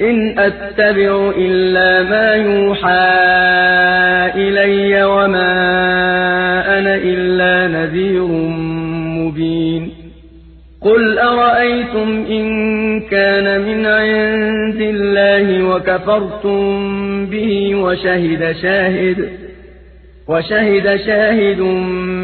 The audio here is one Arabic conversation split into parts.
إن أتبع إلا ما يوحى إلي وما أنا إلا نذير مبين. قل أرأيتم إن كان من عند الله وكفرتم به وشهد شاهد وشهد شاهد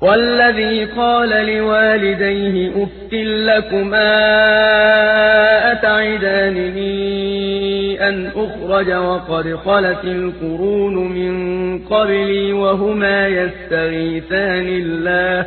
والذي قال لوالديه أف لكما أتعدانني أن أخرج وقد خلت القرون من قبلي وهما يستغيثان الله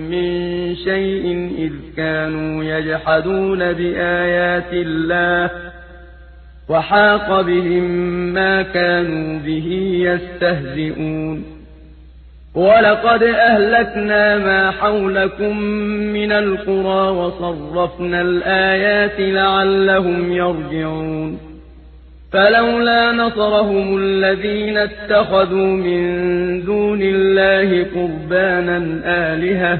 من شيء إذ كانوا يجحدون بآيات الله وحاق بهم ما كانوا به يستهزئون. ولقد أهلكنا ما حولكم من القرى وصرفنا الآيات لعلهم يرجعون. فلولا نصرهم الذين اتخذوا من دون الله قربانا آلهة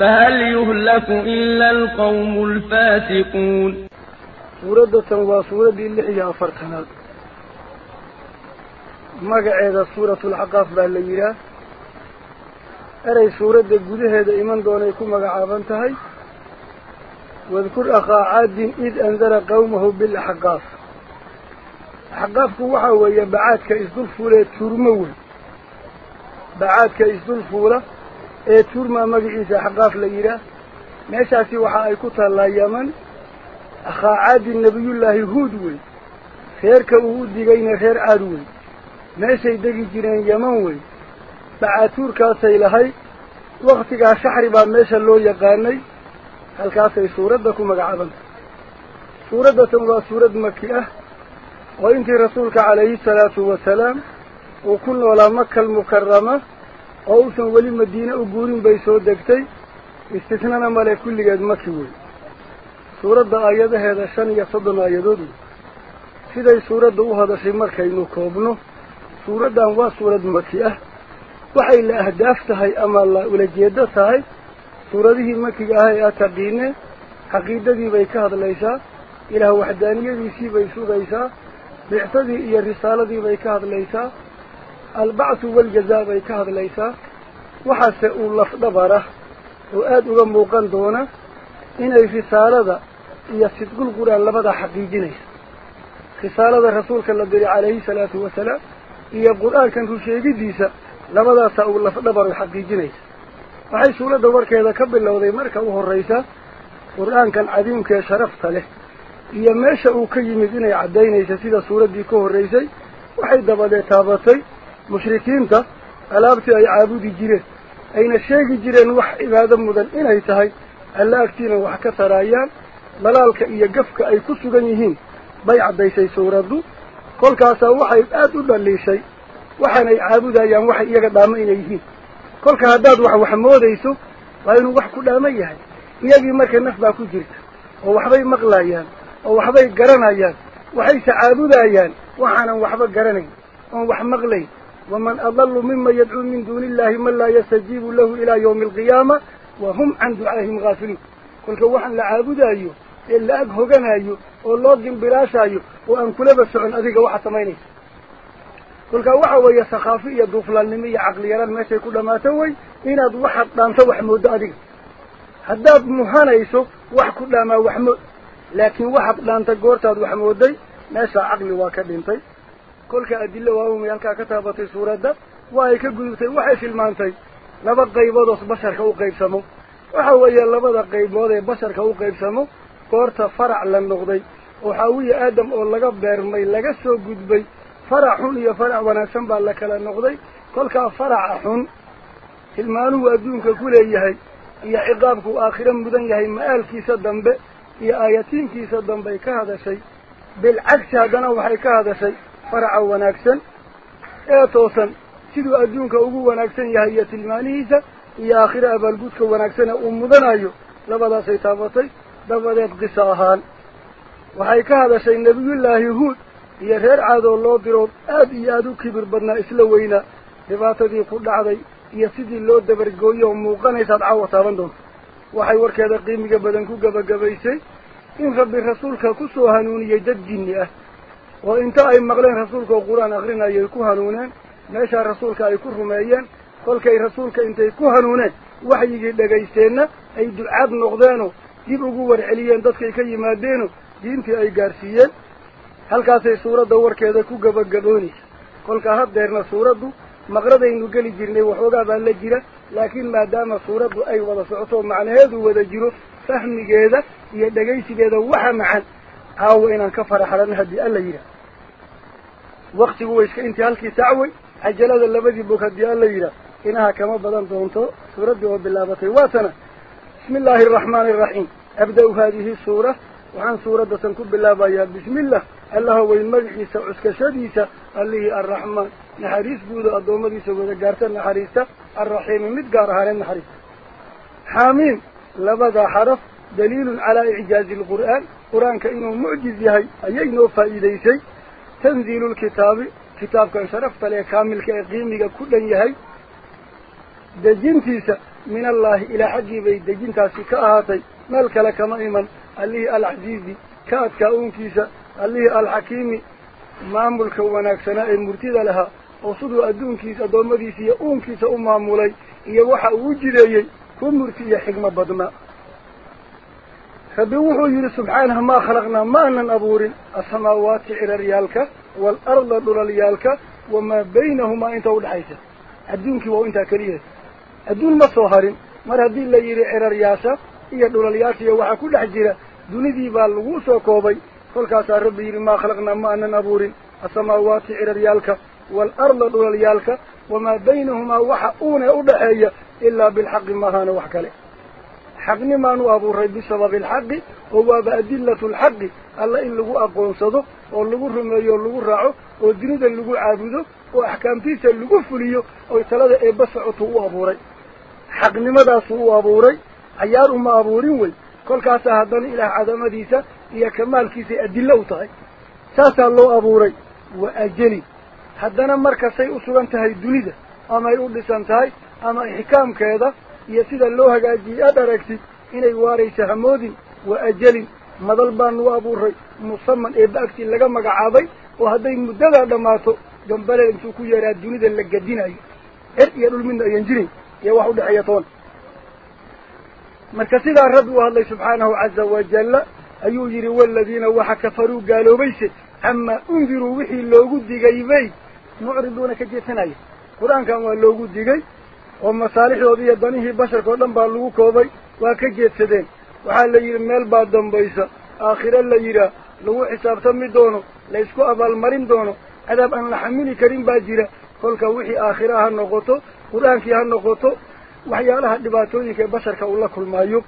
فهل يهلك إلا القوم الفاسقون سورة تنوى سورة اللي هي فرتنا magaceeda suuratul xaqaaf baa la yidhaah erey suuradda gudaheeda iman doonay ku magacaaban tahay wadkur akhaa caadin id andara qawmahu bilaxqaaf axqaafku waxaa weeye bacaadka isdul fuulee tuurmo wey bacaadka isdul fuula ee tuurmaa magaciisa axqaaf la yidhaah meeshaasi waxa ay ku taallaa yaman akhaa caadin nebiyullaahi huud wey reerka uu u digayna reer caad wey meeshay degi jireen yaman wey bacaatuurkaasay lahay waktigaa shaxri baa meesha loo yaqaanay halkaasay suuradda ku magacaabantay suuraddatan waa suurad maki ah oo intii rasuulka calayhi salaatu wasalaam uu ku noolaa makal mukarama bay soo degtay istisnana male kulligeed maki wey suuradda aayadaheeda shan iyo soddon aayadood wey siday suuradda u hadashay markaynu koobno suuraddan waa suurad maki ah waxay la ahdaaf tahay ama la ulajeedo tahay suuradihii makiga ah ee aad taqiineen caqiidadii bay ka hadlaysaa ilaah waxdaaniyadiisii bay sugaysaa bicsadii iyo risaaladii bay ka hadlaysaa albacthu waljazaa bay ka hadlaysaa waxaase uu lafdhabarah oo aada uga muuqan doona inay risaalada iyo sidqul qur-aan labadaa xaqiijinaysa risaalada rasuulka la diray calayhi salaatu wasalaam iyo qur-aankan rusheegidiisa labadaasaa uu lafdhabaru xaqiijinaysa waxay suuradda warkeeda ka bilowday marka u horraysa qur-aankan cadiimkaee sharafta leh iyo meesha uu ka yimid inay caddaynaysa sida suuraddii ka horraysay waxay dabadee taabatay ay caabudi jireen ayna sheegi jireen wax cibaado mudan inay tahay alla agtiina wax ka taraayaan dalaalka iyo gafka ay ku sugan yihiin bay caddaysay suuraddu kolkaasaa waxay aada u dhaliishay waxaanay caabudayaan waxay iyaga dhaamo inay yihiin kolka haddaad wax wax moodayso waa inuu wax ku dhaamo yahay iyagii marka naf baa ku jirta oo waxbay maqlayaan oo waxbay garanayaan waxayse caabudayaan waxaanan waxba garanayn oon wax maqlayn mima yadcuu min duuni illahi man laa yastajiibu lahu ilaa yawmi alqiyaama wa hum can ducaahim gaafiluun kolka waxaan la caabudaayo ee la ag hoganayo oo loo dimbilaashaayo oo aan kulaba socon adiga waxaad samaynaysa kolkaa waxa weeye sakhaafo iyo duuflaalnimo iyo caqliyaraan meeshay ku dhammaato way inaad waxaad dhaanto wax mooddo adiga haddaad muhanayso wax ku dhaamaa waxmood laakiin waxaad dhaanta goortaad wax mooday meeshaa caqli waa ka dhintay waaumay halkaa ka taabatay suuradda waa ay ka gudubtay waxay tilmaantay laba qaybood basharka u qaybsamo waxa weeye labada qaybood ee basharka u qaybsamo goorta farac la noqday oo xaawiye aadam oo laga beermay laga soo gudbay farac xun iyo farac wanaagsan baa la kala noqday kolkaa faraca xun tilmaanuhu adduunka ku leeyahay iyo ciqaabku aakhiro mudan yahay ma-aalkiisa dambe iyo aayatiinkiisa dambey ka hadashay bilcagsi haddana waxay ka hadashay adduunka ugu wanaagsan yahay iyo tilmaanihiisa iyo aakhiro abaalgudka wanaagsane uu mudanayo labadaasay taabatay dabadeed qiso ahaan waxay ka hadashay nebiyullaahi huud iyo reer caadoo loo dirood aad iyo aada u kibir badnaa isla weynaa dhibaatadii ku dhacday iyo sidii loo dabargooyo oo muuqanaysaad caawa taaban doonto waxay warkeeda qiimiga badan ku gebagabaysay in rabbi rasuulka ku soo hanuuniyey dad jinni ah oo inta ay maqleen rasuulka oo qur-aan akrinayay ku hanuuneen meeshaa rasuulka ay ku rumeeyeen kolkay rasuulka intay ku hanuuneen waxyigii dhagaysteenna ay ducaad noqdeenoo dib ugu warceliyeen dadkay ka yimaadeeno diintii ay gaarsiiyeen halkaasay suuradda warkeeda ku gabagaboonaysa kolkaa haddeerna suuraddu maqradaynu geli jirnay waxoogaa baa la jira laakiin maadaama suuraddu ay wada socoto macnaheedu wada jiro fahmigeeda iyo dhegaysigeeda waxa macan caawa inaan ka faraxlano haddii alla yidhaah وقت هو إيش كأنت هالكي تعوي عجلة اللي بدي بوك الديالي له إنها كما بدن تونتو سورة دواب الله بطي واتنا. بسم الله الرحمن الرحيم. أبدأ هذه السورة. وعن سورة تنكب بالله بايا بسم الله. الله هو المجح سعسك شديسة اللي الرحمن. نحريس بودة الدومة دي سوى ذكرت النحريسة الرحيم مدقار هارين نحريس. حامين لبدا حرف. دليل على إعجاز القرآن. قرآن كإنه معجز هاي أي نوفا إليسي tanziilu lkitaabi kitaabkan sharafta lee kaamilka ee qiimiga ku dhan yahay dejintiisa min allaahi ilaa xaggii bay dejintaasi ka ahaatay meel kale kama iman allihii alcasiizi ka adkaa uunkiisa allihii alxakiimi maamulka wanaagsanaa ee murtida lahaa oo siduu adduunkiisa addoommadiisa iyo uunkiisa u iyo waxa uu u jideeyey ku murti iyo xigmo badnaa rabbi wuxuu yidhi subxaanahu maa khalaqnaa ma anan abuurin asamaawaati ciraryaalka waalarda dhulalyaalka wamaa baynahumaa inta udhexaysa adduunkii waa intaa keliya adduun ma soo harin mar haddii la yidhi ciraryaasha iyo dhulalyaasha iyo waxaa ku dhex jira dunidii baa lagu soo koobay kolkaasaa rabbi yidhi maa udhaxeeya ilaa bilxaqi maahaana wax kale xaqnimaan u abuuray bisababi alxaqi oo waaba adillatu alxaqi alla in lagu aqoonsado oo lagu rumeeyo oo lagu raaco oo dunida lagu caabudo oo axkaamtiisa lagu fuliyo oy talada eebba socotu u abuuray xaqnimadaasuu u abuuray cayaar uma abuurin wey kolkaasaa haddana ilaah cadamadiisa iyo kamaalkiisay adillo u tahay saasaa loo abuuray wa ajeli haddana markasay u sugan tahay dunida amaay u dhisan tahay ama ixkaamkeeda aragtid inay waaraysa hamoodin wa ajelin madal baanu u abuuray musaman eebba agtii laga magacaabay oo hadday muddadaa dhammaato gambaleel intuu ku yeeraa dunida la gadinayo cer iyo dhul midna ayan jirin iyo wax udhexeeya toon marka sidaa rabbi u hadlay subxaanahu caza wajalla ayuu yidhi waladiina waxa kafaruu gaaloobayse camaa undiruu wixii loogu digay bay mucriduuna ka jeedsanaya qur-aankan waa loogu digay koobay waa ka jeedsadeen waxaa la yidhi meel baa dambaysa aakhiro la yidhaah lagu xisaabtami doono laysku abaalmarin doono cadaab aan la xamili karin baa jira kolka wixii aakhira ha noqoto qur-aankii ha noqoto waxyaalaha dhibaatooyinka ee basharka uu la kulmaayo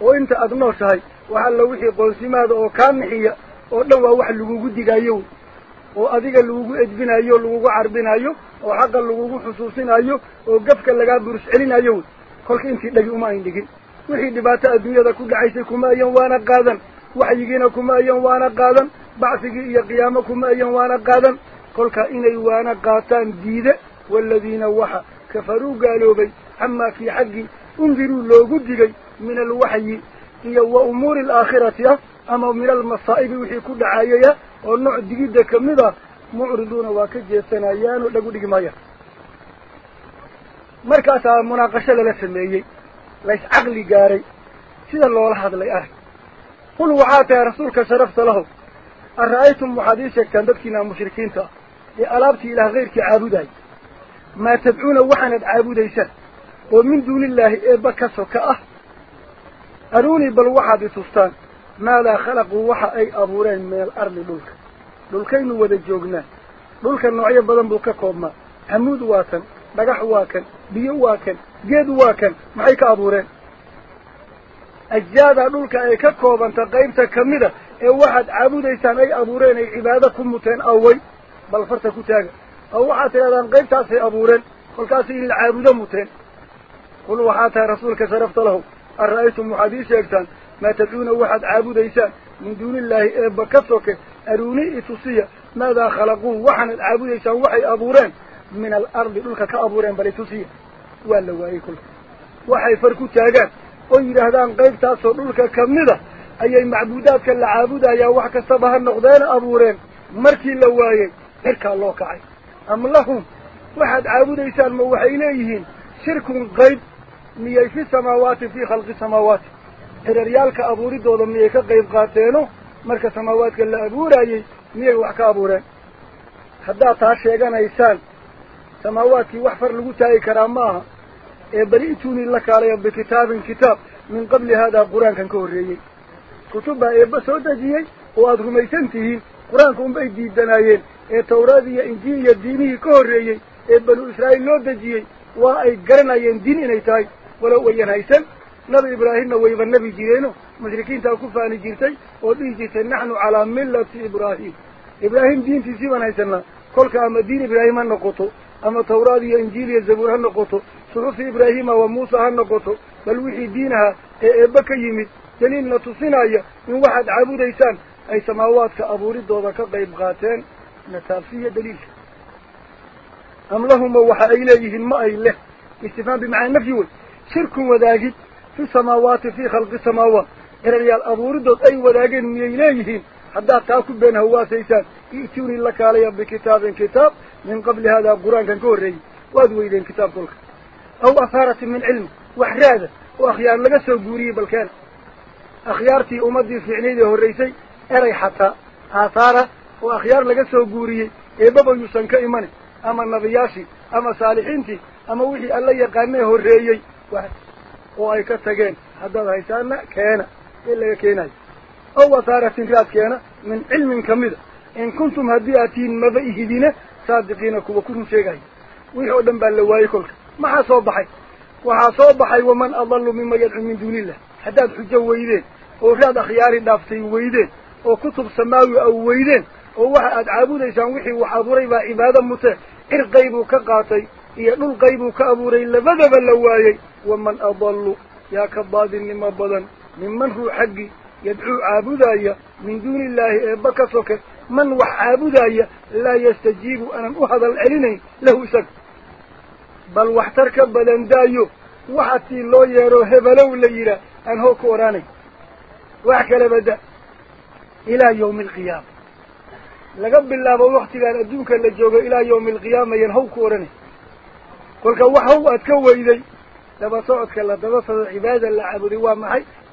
oo inta aada nooshahay wax alla wixii qoonsimaada oo kaa nixiya oo dhan waa wax lagugu digaayo oo adiga lagugu edbinayo lagugu carbinayo oo xaqa lagugu xusuusinayo oo gafka lagaa burus celinayo wey kolka intii dhagi uma ayn dhigin wixii dhibaato adduunyada ku dhacaysay kuma ayan waana qaadan waxyigiina kuma ayan waana qaadan bacsigii iyo qiyaamo kuma ayan waana qaadan kolka inay waana qaataan diide waaladiina waxa kafaruu gaaloobay camaa kii xaggii undiruu loogu digay min alwaxyi iyo wa umuuri alaakhirati ah ama min almasaa'ibi wixii ku dhacayaya ah ka jeedsanayaanoo dhag u dhigi maayaan markaasaa munaaqasho lala sameeyey lays caqli gaaray sida loola hadlay arag qul waxaa tahay rasuulka sharafta lahow ara'aytum waxaad ii sheegtaan dadkiina mushrikiinta ah ee alaabtii ilaah keyrkii caabudaaya maa tadcuuna waxaanad caabudaysaan oo min duunillaahi eebba ka soka ah aruunii bal waxaad itustaan ماذا خلقوا وحا أي أبورين من الأرض للك. للكين ودجوغنا للك النوعية بدن بلك كوما حمود واكن بقاح واكن بيو واكن جيد واكن معيك أبورين. أجادة للك أي ككوبا تقيمت كمدة. أي واحد عبود إيسان أي أبورين أي عبادة كمتين أوي. بل فرتكو تاغ أو واحد يلان قايم تاسي أبورين. خلقاسي إلا عبودة متين. قل واحد رسولك شرفت له. أرأيتم المحاديث يكتان. ما تدون واحد عابد إيسان من دون الله بكثرك أروني إتصية ماذا خلقوه؟ وحن العابد إيسان وحي أبوران من الأرض لك كأبوران بل إتصية ولا وايكل وحي فركو تاجات أي هذا قيل تأصر لك كمدة أي معبودات كالعابد يا وحك صبها النقدان أبوران مركي لواي إرك الله كعي أم لهم واحد عابد إيسان موحي إليهن شرك قيد مياي في السماوات في خلق السماوات ka abuureen haddaad taa sheeganaysaan samaawaadkii wax far lagu taagi karaa ma aha ee beli ituunii la kaalaya bikitaabin kitaab min qabli haadaa qur-aankan ka horreeyey kutub baa eebba soo dejiyey oo aada rumaysan tihiin qur-aanka unbay diidanaayeen ee tawraad iyo injiil iyo diinihii ka horreeyey ee banu israa'iil loo dejiyey waa ay garanayeen diin inay tahay walow wayan haysan نبي إبراهيم ويبا النبي جيرينه مشركين تأكفة أن جيرتي وديه جيرتي نحن على ملة إبراهيم. إبراهيم دين تسيبنا يسنى كلك أما دين إبراهيم النقطه أما توراة إنجيل الزبور النقطه صحف إبراهيم وموسى النقطه بل وحي دينها إبكا يمي. جنين نتصين أي من واحد عبود إيسان. أي سماواتك أبوريد وضاك بيبغاتين نتافية دليل. أم لهم وحا إليه الماء إله. استفان بمعنى نفيه شرك وذاكت fi samaawaati fii khalqi samaawaat ciraryaal abuuridood ay wadaageen miyay leeyihiin haddaad taa ku been hawaasaysaan i'tuunii la kaalaya bikitaabin kitaab min qabli haadaa qur-aankan ka horreeyey waad weydeen kitaab kolka aw ahaaratin min cilmi wax raada oo akhyaar laga soo guuriyey balkeena akhyaartii ummaddii fiicnayd ee horraysay eray xataa aahaara oo akhyaar laga soo guuriyey eebaba yuusan ka imanin kuntum haddii aad tihiin maba ihidine saadiqiina kuwa ku run sheegaya wixii oo dhan baa la waayey kolka maxaa soo baxay waxaa soo baxay waman adalu mima yadcu min duunillah haddaad xujo weydeen oo raad akhyaari dhaaftay weydeen oo kutub samaawi aw weydeen oo waxa aad caabudaysaan wixii wax abuuray baa cibaado mutee cir qaybuu ka qaatay يدل قيب كابور الا بدب ومن أضل يا كباد لما بدن. ممن هو حقي يدعو عابدايا من دون الله بكثك من وحابدايا لا يستجيب أنا احد العلني له شك بل واحترك بدن دايو. وحتي لو يرو هبلو ليرا أن هو كوراني. واكل بدا إلى يوم القيامة. لقب الله بوحتي لأن أدوك اللي إلى يوم القيامة. ينهو كوراني. كل كواح هو أتكوي ذي دبا صعد كلا دبا صعد عبادة لا عبدي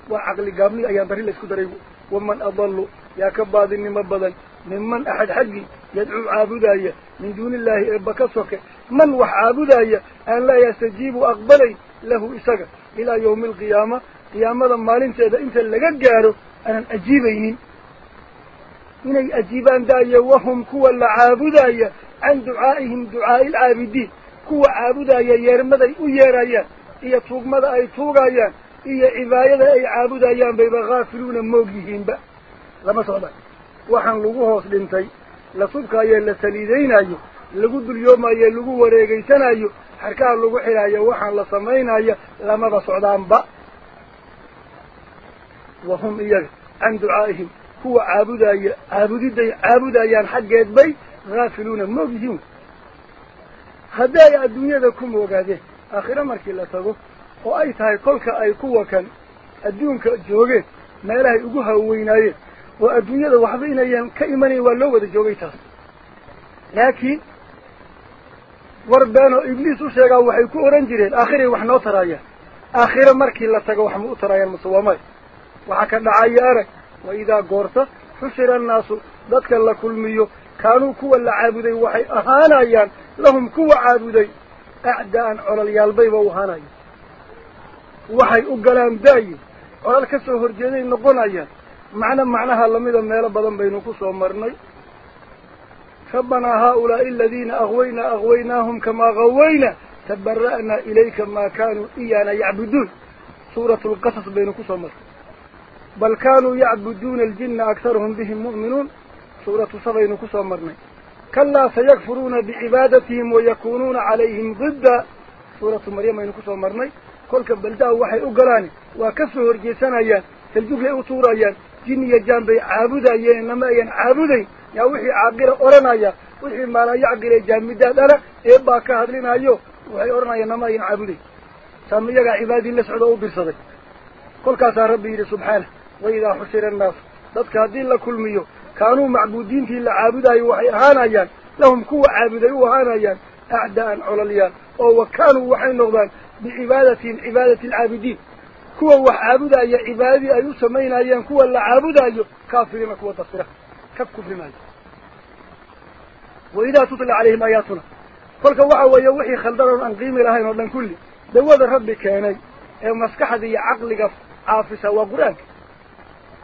وعقل قامي أيام بري لا سكدريه ومن أضل يا كباد من مبضا ممن أحد حقي يدعو عابدايا من دون الله ربك صك من وح عابدايا أن لا يستجيب أقبلي له إسقى إلى يوم القيامة قيامة ما لنت إذا أنت اللي قاره أنا أجيبين إني أجيبان دايا وهم كوى العابدايا عن دعائهم دعاء العابدين kuwa caabudaya yeermaday u yeerayaan iyo tuugmada ay tuugayaan iyo cibaadada ay caabudayaan bayba haafiluuna moog yihiinba lama socdaan waxaan lagu hoos dhintay la subkaayo la saliidaynayo lagu dulyoomayo lagu wareegeysanayo xarkaha lagu xidhaayo waxaan la samaynayo lamaba socdaanba wahum iyaga can ducaa'ihim kuwa caabudaya caabudiday caabudayaan xaggeed bay haafiluuna moog yihiin kan adduunka joogeen meelahay ugu haweynaayeen oo adduunyada waxba inayan ka imanayn waa loo wada joogay taas laakiin war been oo ibliis u sheegaa waxay ku ohan jireen aakhiray wax noo taraayaan aakhiro markii la tago wax ma u taraayaan mase waa maya waxaa ka dhacaya arag wa idaa goorta xushira annaasu dadka la kulmiyo كانوا كوا العابدين وحي أهانايا لهم كوا عابدين أعداء على اليالبي ووهانايا وحي أقلان داي. على الكسر هرجيني نقنايا معنى معناها لم يدن ميلا بضن بينك سومرني ربنا هؤلاء الذين أغوينا أغويناهم كما غوينا. تبرأنا إليك ما كانوا إيانا يعبدون. سورة القصص بينك سومرني بل كانوا يعبدون الجن أكثرهم بهم مؤمنون. Maryam aynu kusoo marnay kolka baldaa waxay u galaan waa ka soo horjeesanayaan saljuglay u tuurayaan jin iyo jaan bay caabudayeen nama ayan caabudayn yaa wixii caaqila odhanaya wixii maalayacqile jaamidaadana ee baa ka hadlinayo waxay odhanayaan nama ayan caabudayn saama iyagaa cibaadii la socda o u dirsaday kolkaasaa rabbi yidhi subxaana waidaa xushira annaasu dadka haddii la kulmiyo كانوا معبودين في العابدين وحانا يان لهم كوا عابدين وحانا يان أعداء العلاليان وكانوا وحي نغضان بعبادة عبادة العابدين. كوا وحابد أي عبادة يسمين أيان كوا العابد أي كافرين كوا تصرح كفكوا في مال وإذا تطلع عليهم آياتنا. فلك وحوا يوحي خلدر أن قيم لهين أولا كل. دواذر ربك كاني المسكحة ذي عقلك عافسة وقرانك.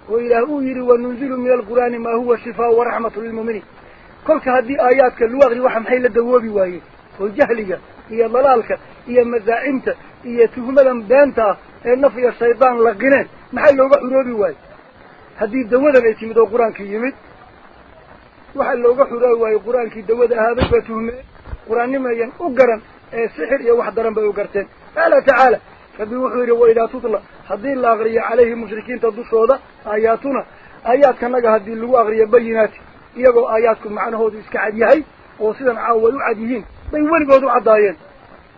Oo ilaah uu yidhi wanunzilu min alqur'aani maa huwa shifaau waraxmatu lilmu'miniin kolka haddii aayaadka lagu aqri waxa maxay la dawoobi waayeen oo jahliga iyo dalaalka iyo masaacimta iyo tuhmadan beenta ah ee naf iyo shaydaan la qineen maxay looga xuroobi waaye haddii dawadan ay timid oo qur-aankii yimid waxa looga xuroobi waaye qur-aankii dawada ahaabay baa tuhmeen qur-aannimayan u garan akriyo bayinaati iyagoo aayaadku macnahoodu iska cad yahay oo sidan caawa ay u cad yihiin bay weligood u caddaayeen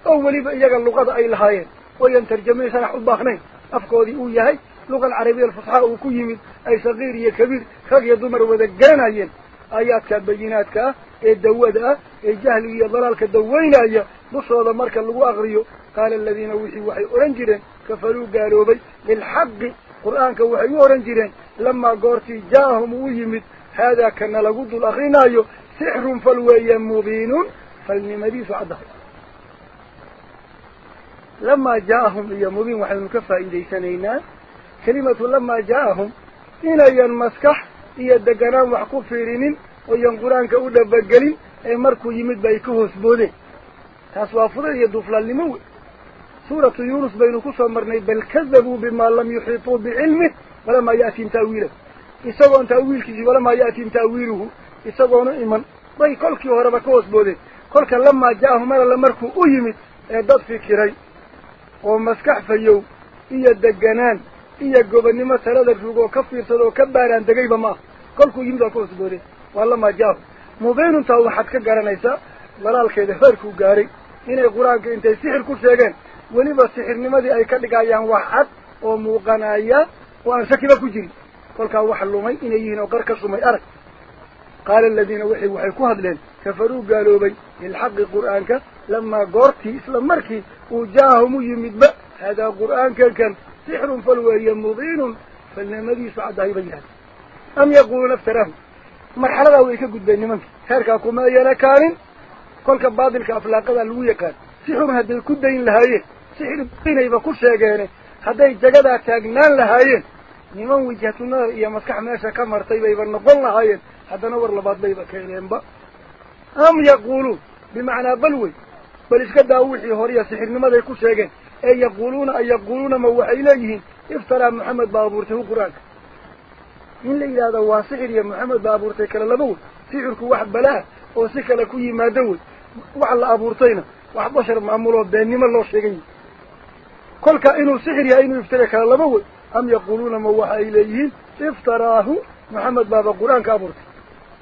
oo weliba iyaga luqada ay lahaayeen ooyan tarjamayn sharax u baahnayn afkoodii uu yahay luqa alcarabiya alfusxaa uu ku yimid ay sagiir iyo kabiir rag iyo dumar wada garanayeen aayaadka bayinaadka ah ee dawada ah ee jahliga iyo dalaalka dawaynaya نصوذ مركا لغو أغريو. قال الذين وحي وحي أورنجرين كفلو قالوا بي للحق قرآن كوحي أورنجرين لما قرتي جاهم ويمت. هذا كان لقود الأخرين أيو سحر فالوي مبين فالنمديس سعده لما جاهم إيا مبين وحي المكفى إذا سنينا. كلمة لما جاهم. إنا ينمسكح إيا الدقنان في فيرين وينقران كأودة بقلين. أي مركو يمت بيكوه سبوذين taas waa fudayd iyo duuflaalnimo wey suuratu yuunus baynu ku soo marnay bal kadabuu bimaa lam yuxiituu bicilmih walamaa ya'tiim ta'wiilahu isagoon ta'wiilkiisii walamaa ya'tiim ta'wiiluhu isagoona iman bay kolkii horeba ka hoos boodeen kolka lamaa ja'ahum mar alle markuu u yimid ee dad fikiray oo maskax fayow iyo deganaan iyo gobonnimo talada rug oo ka fiirsada oo ka baaraan degayba ma ah kolkuu yimid waa ka hoos boodeen waa lamaa ja'ahum mubiinuntaa waxaad ka garanaysaa ملال كده هركو قاري إن القرآن كإنت سحر كل شيء وني بسحر نمدي أي كده قاعد واحد ومغنايا وأنا سكبة كجيري قال كان واحد لومي إن يهين وقرك سومي أرك قال الذين وحي وحي كهد لين كفروا قالوا بي الحق قرانك لما قرتي إسلام مركي وجاهم يمد بأ هذا القرآن كان كان سحر فلوه مبين فالنمدي سعده يبيهات أم يقولون افترهم مرحلة ذا ويكا قد بيني منك هركا كما يلا كان kolka baadilka aflaaqada lagu yaqaan sixirun hadday ku dayn lahaayeen sixir inayba ku sheegeene hadday jagadaa taagnaan lahaayeen niman wijhatunada iyo maskax meesha ka martay bayba noqon lahaayeen haddana war labaad bayba keeneenba am yaquuluun bimacnaa bal wey bal iska daa wixii horiya sixirnimaday ku sheegeen ee yaquuluuna ay yaquuluuna ma waxay leeyihiin iftaraa maxamed baa abuurtay hu qur-aanka in la yidhahdo waa sixir iyo maxamed baa abuurtay kale laba wey sixirku wax balaa oo si kale ku yimaado wey wax la abuurtayna wax bashar maamuloo beennimo loo sheegay. Kolka inuu sixir yahay inuu iftira kale laba wey am yaquuluuna ma waxa ay leeyihiin? Iftaraahu maxamed baaba qur'aanka abuurtay.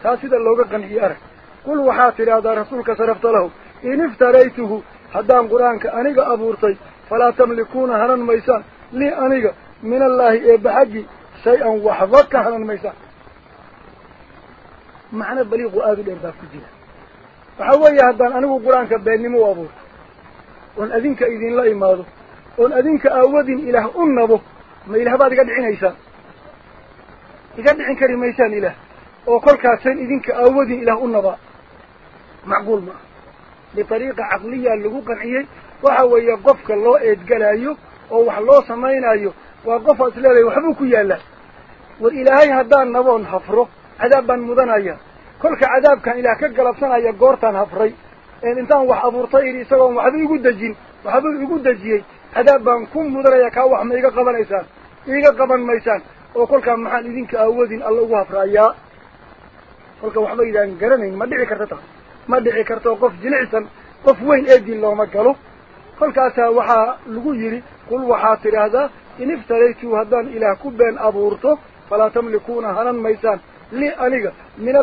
Taa sida looga qanciye arag. Qul waxaa tidhaahdaa rasuulka sarafta lahu in iftaraytuhu haddaan qur'aanka aniga abuurtay falaa tamlikuuna hanan maysaan lii aniga min allaahi eebba xaggi shay-an waxba ka hanan maysaan. Macno baliiqu aada u dheer baa ku jira beennimo u abuurto oon adinka idinla imaado oon adinka aawadin ilaah u nabo ma ilaah baad iga dhicinaysaan iga dhicin kari maysaan ilaah oo kolkaaseen idinka aawadin ilaah u nabaa macquul maaha bitariiqa caqliya lagu qanciyey waxa weeye qofka loo eedgalayo oo wax loo samaynayo waa qof aad isleedahay waxbuu ku yaallaa war ilaahay haddaan naboon hafro cadaab baan mudanaya kolka cadaabkan ilaah ka galabsanaya goortaan hafray een intaan wax abuurtay idhi isagoon waxba igu dejin waxbuu igu dejiyey cadaab baan ku mudanaya kaa wax ma iga qabanaysaan iiga qaban maysaan oo kolkaa maxaan idinka awoodin alla ugu hafraayaa kolka waxba idaan garanayn ma dhici karta taas ma dhici karto qof jilicsan qof weyn eedin looma galo kolkaasaa waxaa lagu yidhi qul waxaad tidhaahdaa in iftaraytuu haddaan ilaah ku been abuurto falaa tamlikuuna hanan maysaan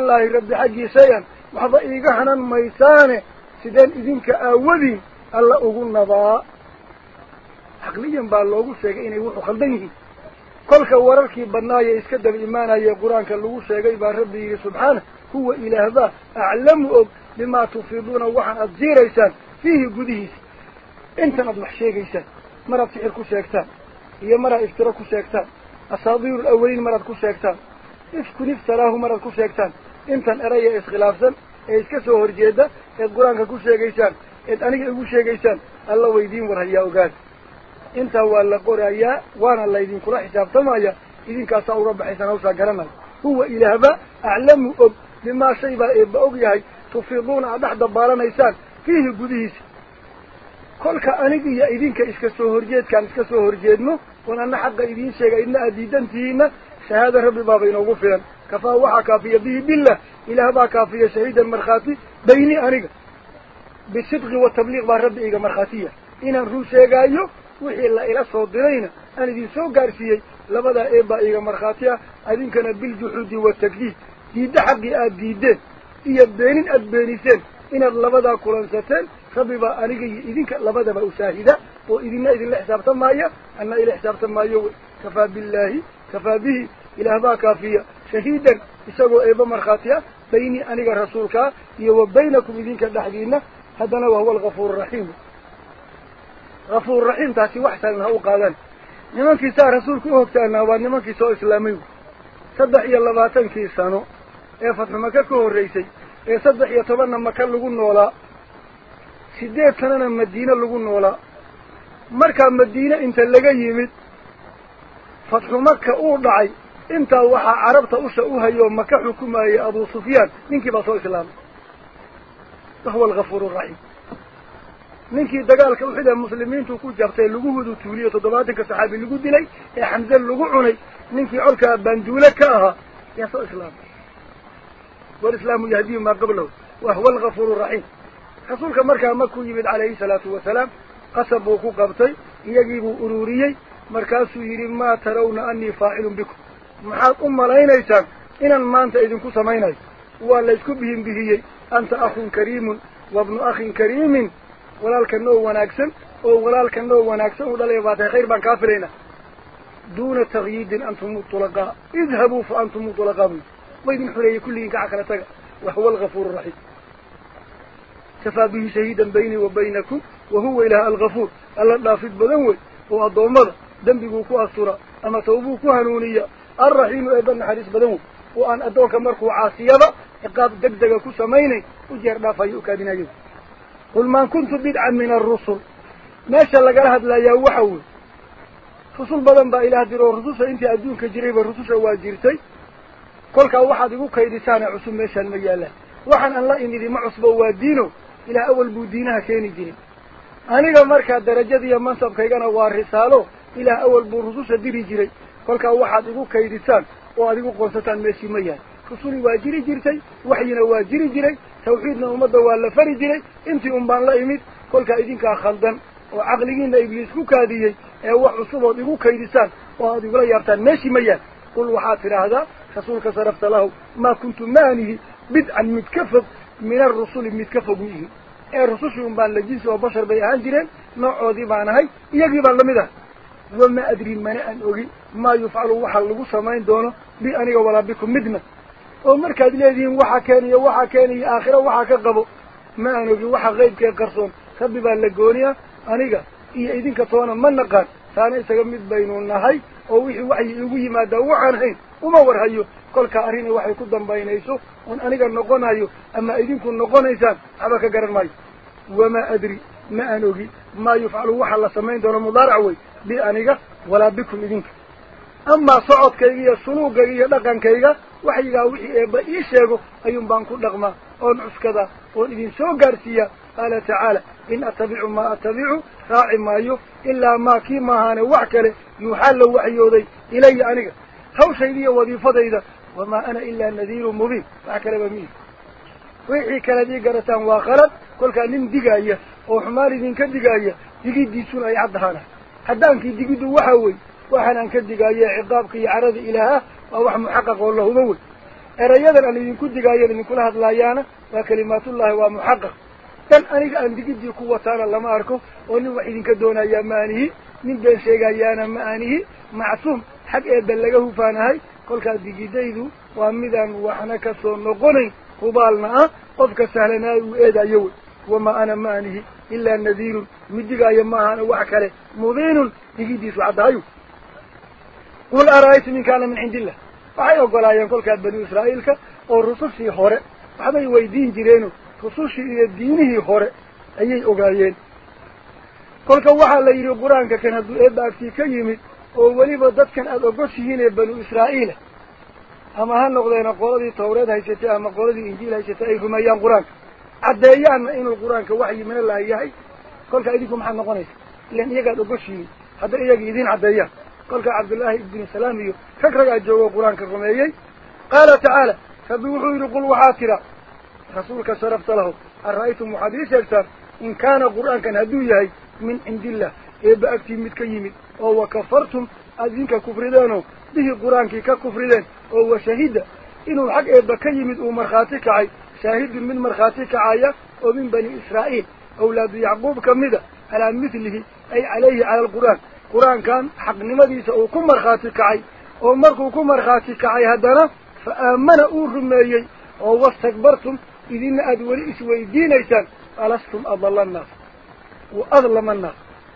allaahi rabbi xaggii shay-an waxba iiga hanan maysaane sideen idinka aawadiin alla ugu nabaa caqliyan baa loogu sheegay inay wuxuu khaldan yihiin kolka wararkii badnaaye iska daba imaanaya qur-aanka lagu sheegay baa rabbi yidhi subxaana huwa ilaahbaa aclamu og bimaa tufiiduuna waxaan aada jiiraysaan fiihi gudihiisa intan aad wax sheegaysaan maraad sixir ku sheegtaan iyo maraad iftiro ku sheegtaan asaadiiru alawaliin maraad ku sheegtaan ifkun iftaraahu maraad ku sheegtaan. Intan eraya iskhilaafsan ee iska soo horjeeda eed qur'aanka ku sheegaysaan eed aniga igu sheegaysaan alla waydiin war hayaa ogaada intaa waa la qorayaa waana laydinkula xisaabtamaya idinkaasaa uga baxaysaan hawshaa garanaya huwa ilaahba aclamu og bimaa shay baa eebba og yahay tufiiduuna aad dhex dabaaranaysaan fiihi gudihiisa kolka aniga iyo idinka iska soo horjeedkaan iska soo horjeedno oon anna xaqa idiin sheega idna aad diidan tihiinna shahaada rabbi baaba inoogu filan kafaa waxaa kaafiya bihi billah ilaah baa kaafiya shahiidan markhaati bayni aniga bisidqi watabliiq baa rabbi iga markhaatiya inaan run sheegaayo wixii la ila soo dirayna aan idin soo gaarsiiyey labadaa eebbaa iga markhaati ah idinkana biljuxuudi watakdiib diidda xaqii aada diideen iyo beenin aada beeniseen inaad labadaa kulansateen rabbi baa aniga iyo idinka labadaba usaahida oo idina idinla xisaabtamaaya anna ila xisaabtamaayo wey kafaa billaahi eebba markhaati ah bayni aniga rasuulkaa iyo wa baynakum idinka dhexdiina haddana wahuwa algafuur raxiim gafuur raxiim taasi wax saalan ha u qaadan nimankii saa rasuulka u hogtaanaa waa nimankii soo islaamay saddex iyo labaatankii sano ee fatxu maka ka horraysay ee saddex iyo tobanna maka lagu noolaa sideed sanana madiine lagu noolaa markaa madiine inta laga yimid usha u hayoo maka xukumayay abu sufyaan ninkii baa soo islaamay wahuwa algafuur araxiim ninkii dagaalka uxid ee muslimiintu ku jabtay lagu hudu tuuliyo toddobaatanka saxaabi lagu dilay ee xamse lagu cunay ninkii colkaa baanduule ka ahaa yaa soo islaamay walislaamu yahdiyu maa qablahu wahuwa algafuur araxiim rasuulka markaa makuu yimid calayhi salaatu wasalaam qasab buu ku qabtay iyagiibuu ururiyey مركز يري ما ترون أني فاعل بكم محاط أم لين إيسان إن المانت إذن كسمين وأن ليسكو بهم به أنت أخ كريم وابن أخ كريم ولالك النوو وناكسن أو ولالك النوو وناكسن ودالي باتي خير من كافرين دون تغييد أنتم الطلقاء اذهبوا فأنتم مطلقاء وإذن حليه كله إنك عقلتا وهو الغفور الرحيم كفى به شهيدا بيني وبينكم وهو إله الغفور ألا لا فيد بذنوي وأضو alraxiimu eebba naxariis badan wey oo aan addoonka markuu caasiyaba ciqaab deg dega ku samaynayn u jeer dhaafayo u kaadinayo qul maan kuntu bidcan min alrusul meesha lagala hadlayaa waxa wey rusul badan baa ilaah diro rususha intii adduunka jirayba rususha waa jirtay kolkaa waxaad igu kaydisaane cusub meeshaan ma yaallaan waxaan aan la imidi ma cusbo waa diino ilaah awal buu diinaha keeni jiray aniga markaa darajadiiyo mansabkaygana waa risaalo waa jiri jirtay waxyina waa jiri jiray tawxiidna ummadda waa la fari jiray intii un baan la imid kolkaa idinkaa khaldan oo caqligiina ibliis ku kaadiyey ee wax cusubood igu kaydisaan oo aad igula yaabtaan meeshii ma yahay qul waxaad tidhaahdaa rasuulka sarafta lahu maa kuntu maanihi bidcan mid ka fog min arusuli mid ka fog miihi ee rusushii un baan la jinsi oo bashar bay ahaan jireen noocoodii baan ahay iyagii baan lamid ahay maa yufcalu waxa lagu samayn doono bi aniga walaa bikum midna oo markaad leedihiin waxa keeniyo waxa keeniyo aakhira waxa ka qabo ma aan ogin waxa qaybkee qarsoon rabbi baa la gooniya aniga iyo idinka toona ma naqaan taana isaga mid baynu nahay oo wixii waxyi igu yimaadaa waxaan hayn uma warhayo kolkaa arrini waxay ku dambaynayso oon aniga noqonayo ama idinku noqonaysaan waxba ka garan maayo wamaa adri ma aan ogi maa yufcalu waxa la samayn doono mudaarac wey bi aniga walaa bikum idinka amaa socodkayga iyo suluugayga iyo dhaqankayga waxyigaa wixii eebba ii sheego ayuun baan ku dhaqmaa oon cuskadaa oon idin soo gaarsiiyaa qaala tacaala in atabicu maa atabicu raaci maayo ilaa maa kii maahaane wax kale yuuxaa la waxyooday ilaya aniga hawshayda iyo wadiifadayda wamaa ana ilaa nadiirun mubiin wax kaleba miih wixii kalead ii garataan waa khalad kolkaa nin digaaya oo xumaan idinka digaaya digiddiisuna ay caddahaana iyo carada ilaah ah waa wax muxaqaq oo la hubo wey erayadan aan idinku digaayan idinkula hadlaayaana waa kalimaatullahi waa muxaqaq dan aniga aan digiddii ku wataana lama arko oo nin wax idinka doonayaa ma aanihi nin been sheegayaana ma aanihi macsuum xag eebbe laga hufaanahay kolkaa digidaydu waa midaan waxna ka soo noqonayn hubaalna ah qofka sahlanaayo uu eedaayo wey wamaa ana ma anihi ilaa nadiirun mid digaayo ma ahana wax kale. Mubiinun digiddiisu caddahayu qul ara'aytum in kaana min cindi illah waxay ogolaayeen kolkaa banu israa'iilka oo rusushii hore waxbay weydiin jireeno rusushii iyo diinihii hore ayay ogaayeen. Kolka waxaa la yidhi qur'aanka kan hadduu eebba agtii ka yimid oo weliba dadkan aada ogoshihiin ee banu israa'iila ama ha noqdeena qoladii tawreed haysatay ama qoladii injiil haysatay ay rumeeyaan qur'aanka عديان إن القرآن كوحي من الله إياهي قولك أيديكم حان نقنيس لأن يقعد أبشي حتى يدين عديان قولك عبد الله بن سلامي فكرة أجوه القرآن كرمي قال تعالى فبوحي رقل وحاترة رسولك شرفت له الرئيس المحادث يكتر إن كان القرآن كان هدوياهي من عند الله إبا أكتي متكيمي أو كفرتم أذينك كفردانه به القرآن كي كفردان أو شهيدة إنه الحق إبا كيمي أمر خاتك عي شاهد من مرخاتك عاية ومن بني إسرائيل. أولاد يعقوب كمدة. على مثله أي عليه على القرآن. القرآن كان حق نمديس وكم مرخاتك عاية ومرك وكم مرخاتك عاية هدنا فآمن أورمائي ووستكبرتم إذن أدولي إسوي دينيتان ألستم أضل الناس. وأظلم الناس.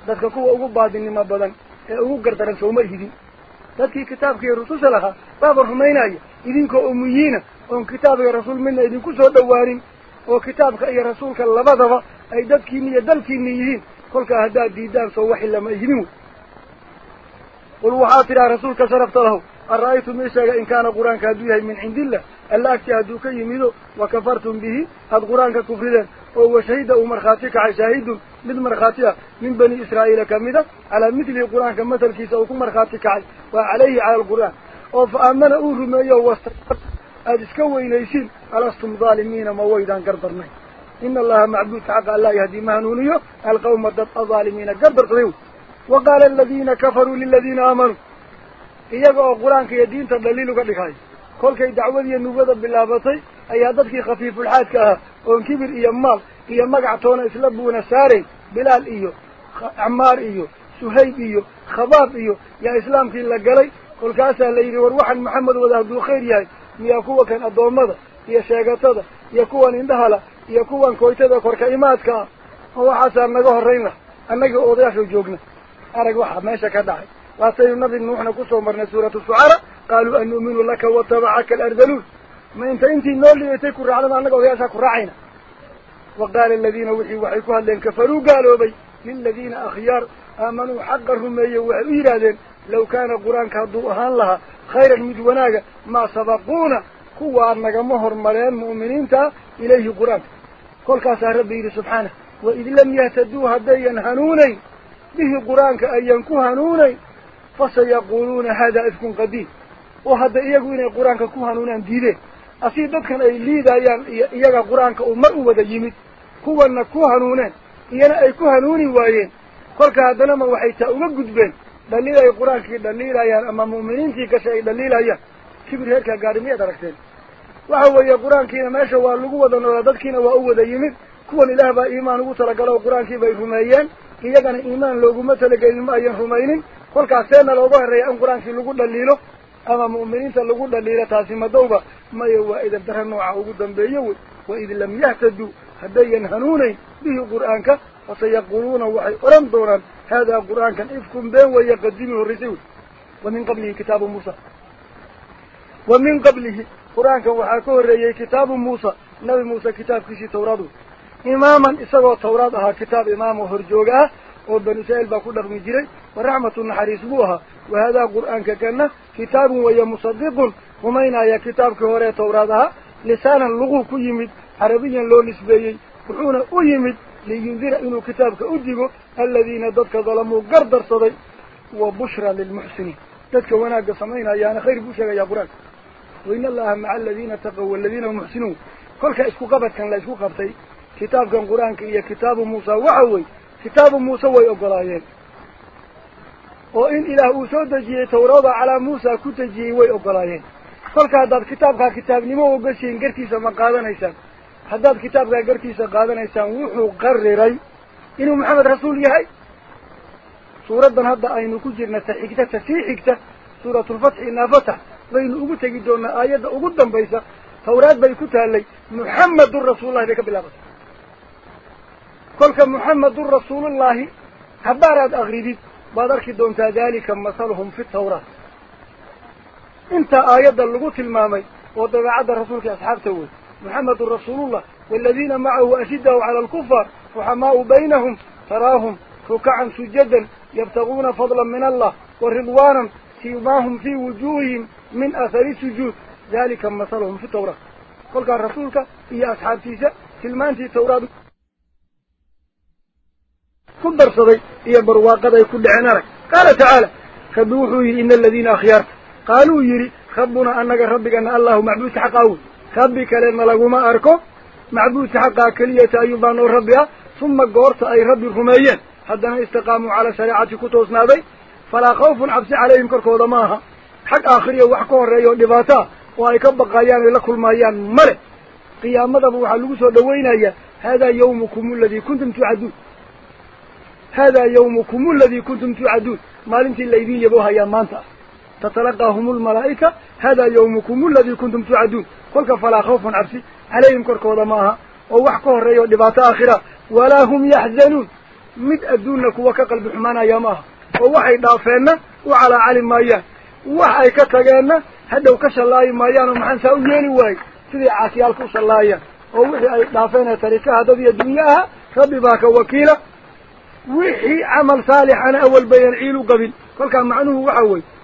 ذلك هو أقوب بعض النماء بدن. أقوب قردران سومرهدي ذلك كتابك الرسوس لها بابا رمينا إذنك أميينا oon kitaab iyo rasuul midna idinku soo dhowaanin oo kitaabka iyo rasuulka labadaba ay dadkiini iyo dalkiini yihiin kolkaa haddaad diidaan soo waxi lama ihidin wey qul waxaa tidhaha rasuulka sharafta lahu ara'aytum ii in kaana qur-aanka hadduu yahay min cindillah alla agti ka yimido wa kafartum bihi aada qur-aanka kufrideen oo washahida uu markhaati kacay shaahidun mid markhaati ah min bani israa'iila kamida calaa mithlihi qur-aanka matalkiisa uu ku markhaati kacay waa calayhi cala alqur'aan oo fa aamana uu rumeeyo wastakbar أدسكوا إليسين ألستم ظالمين ما ويدان قردرني إن الله معبود تعقى الله يهدي مهنونيو القوم ضد الظالمين قردر قريو وقال الذين كفروا للذين آمنوا. إيقوا قرآن كي يدين تدليل قردخاي كل كي دعوة ينبذ باللابطي. أي هذا خفيف الحاد كها. وانكبر إيامال إيامال عطونا إسلبونا ساري. بلال إيو. عمار إيو. سهيب إيو. خباب إيو. يا إسلام في الله قلي كل كاسا اللي يروح محمد وذا دو خير ياي. Koytada korka imaadka ah oo waxaasaa naga horrayn lah annagii odayaasha joogna arag waxaa meesha ka dhacay waataynu nabi nuuxna kusoo marnay suuratu shucara qaaluu an nu'minu laka watabacaka alardaluun ma inta intii noo liitay ku raacdana annaga odayaashaa ku raacayna wa qaala aladiina wixii waxay ku hadleen kafaruu gaaloobay liladiina akhyaar aamanuu xaqa rumeeye waxay u yidhaahdeen law kaana qur-aanka hadduu ahaan lahaa ilayhi qur-aanka kolkaasaa rabbi yidhi subxaanah waid lam yahtaduu haddayan hanuunayn bihi qur-aanka ayan ku hanuunayn fasayaquuluuna hada ifkun qadiim oo hadda iyagu inay qur-aanka ku hanuunaan diideen asii dadkan ay liidayaan iyo iyaga qur-aanka uu mar u wada yimid kuwana ku hanuuneen iyana ay ku hanuuni waayeen kolka haddana ma waxay taa uga gudbeen dhaliil ay qur-aankii dhaliilayaan ama mu'miniintii gashay ay dhaliilayaan kibir heerkaa gaari miyaad aragteen waxa weeye qur-aankiina meesha waa lagu wada noolaa dadkiina waa u wada yimid kuwan ilaah baa iimaan ugu talagalo oo qur-aankii bay rumeeyeen iyagana iimaan looguma talagelin ma ayan rumaynin kolkaas seena looga horreeya in qur-aankii lagu dhaliilo ama mu'miniinta lagu dhaliilo taasi madowba maya waa idabdara nooca ugu dambeeye wey waid lam yahtaduu haddayan hanuunayn bihi qur'aanka fasayaquuluuna waxay odhan doonaan هذا القرآن كان إفكم بين ويقدمه الرسول ومن قبله كتاب موسى. ومن قبله قرآن كان وحاكوه الرئيه كتاب موسى. نبي موسى كتاب كشي توراده إماما إسابه تورادها كتاب إمامه هرجوغه وابن سائل باقول لغم جيري. ورحمة حريسوها وهذا القرآن كان كتاب ويمصدق ومين آيا كتاب كهوري تورادها لسانا لغو كيمد عربيا لو نسبيي وحونا قيمد luquu ku yimid carabiyan loo nisbeeyey wuxuuna u yimid liyundira inuu kitaabka u digo aladiina dadka dalamuu gardarsaday wa bushra lilmuxsiniin dadka wanaagga samaynayaana khayr buu sheegayaa qur-aanka wain allaha maca aladiina taqow waladiina hum muxsinuun kolka isku qabadkan la isku qabtay kitaabkan qur-aanka iyo kitaabu muusa waxa wey kitaabu muuse way ogolaayeen oo in ilaah uu soo dejiyey tawrada calaa هذا كتاب غير كيسة قادنا إنسان وحو قرري. إنه محمد رسول يهي. سورة دان هذا أي نكجر نسحكتا تسيحكتا سورة الفتح إن فتح. لين أقول تجدون آيات أقول دان بيسا. فوراد بيكتها لي. محمد الرسول الله بك بلا بس. قولك محمد الرسول الله. هبارات أغريدي. بادرك دون تذلك مصالهم في التوراة. انت آيات اللغوت المامي ودبعاد الرسول أصحاب توي محمد رسول الله والذين معه أشده على الكفر وحماه بينهم تراهم ركعا سجدا يبتغون فضلا من الله ورضوانا سيماهم في وجوههم من أثر سجود ذلك مثلهم في التوراة. قل قال رسولك يا أصحاب تيسا سلمان في التوراة. كن صدي يا برواقة يكون لعنانك قال تعالى خدوحوا إن الذين أخيار. قالوا يري خبنا أنك ربك أن الله معبوس حقاوه ayuunbaa noo rabbi ah suma goorta ay rabbi rumeeyeen haddana istiqaamuu calaa shareecati ku toosnaaday falaa khawfun cabsi calayhim korkooda ma aha xag aakhiriya wax ka horreeya oo dhibaato ah oo ay ka baqayaan oy la kulmaayaan male qiyaamadaba waxaa lagu soo dhawaynayaa haadaa yawmukum aladii kuntum tuucaduun haadaa yawmukum aladii kuntum tuucaduun maalintii laydin yabo hayaa maanta ah تتلقاهم الملائكة هذا يومكم الذي كنتم تعدون قلك فلا خوف عرسي. عليهم كركوض ماها ووحكوه الرئي واللبات آخرة. ولا هم يحزنون. مد أدونك وكقلب حمانا يا ماها. ووحي دافينا. وعلى علم مايا وحي كتغينا. هذا وكش الله مايانا محنسا ويني واي. سيدي عاسي الكوش الله يا ووحي دافينا تريكا هذا في الدنيا. ربي باك وكيلة وحي عمل صالح أنا أول بيان عيلو قبل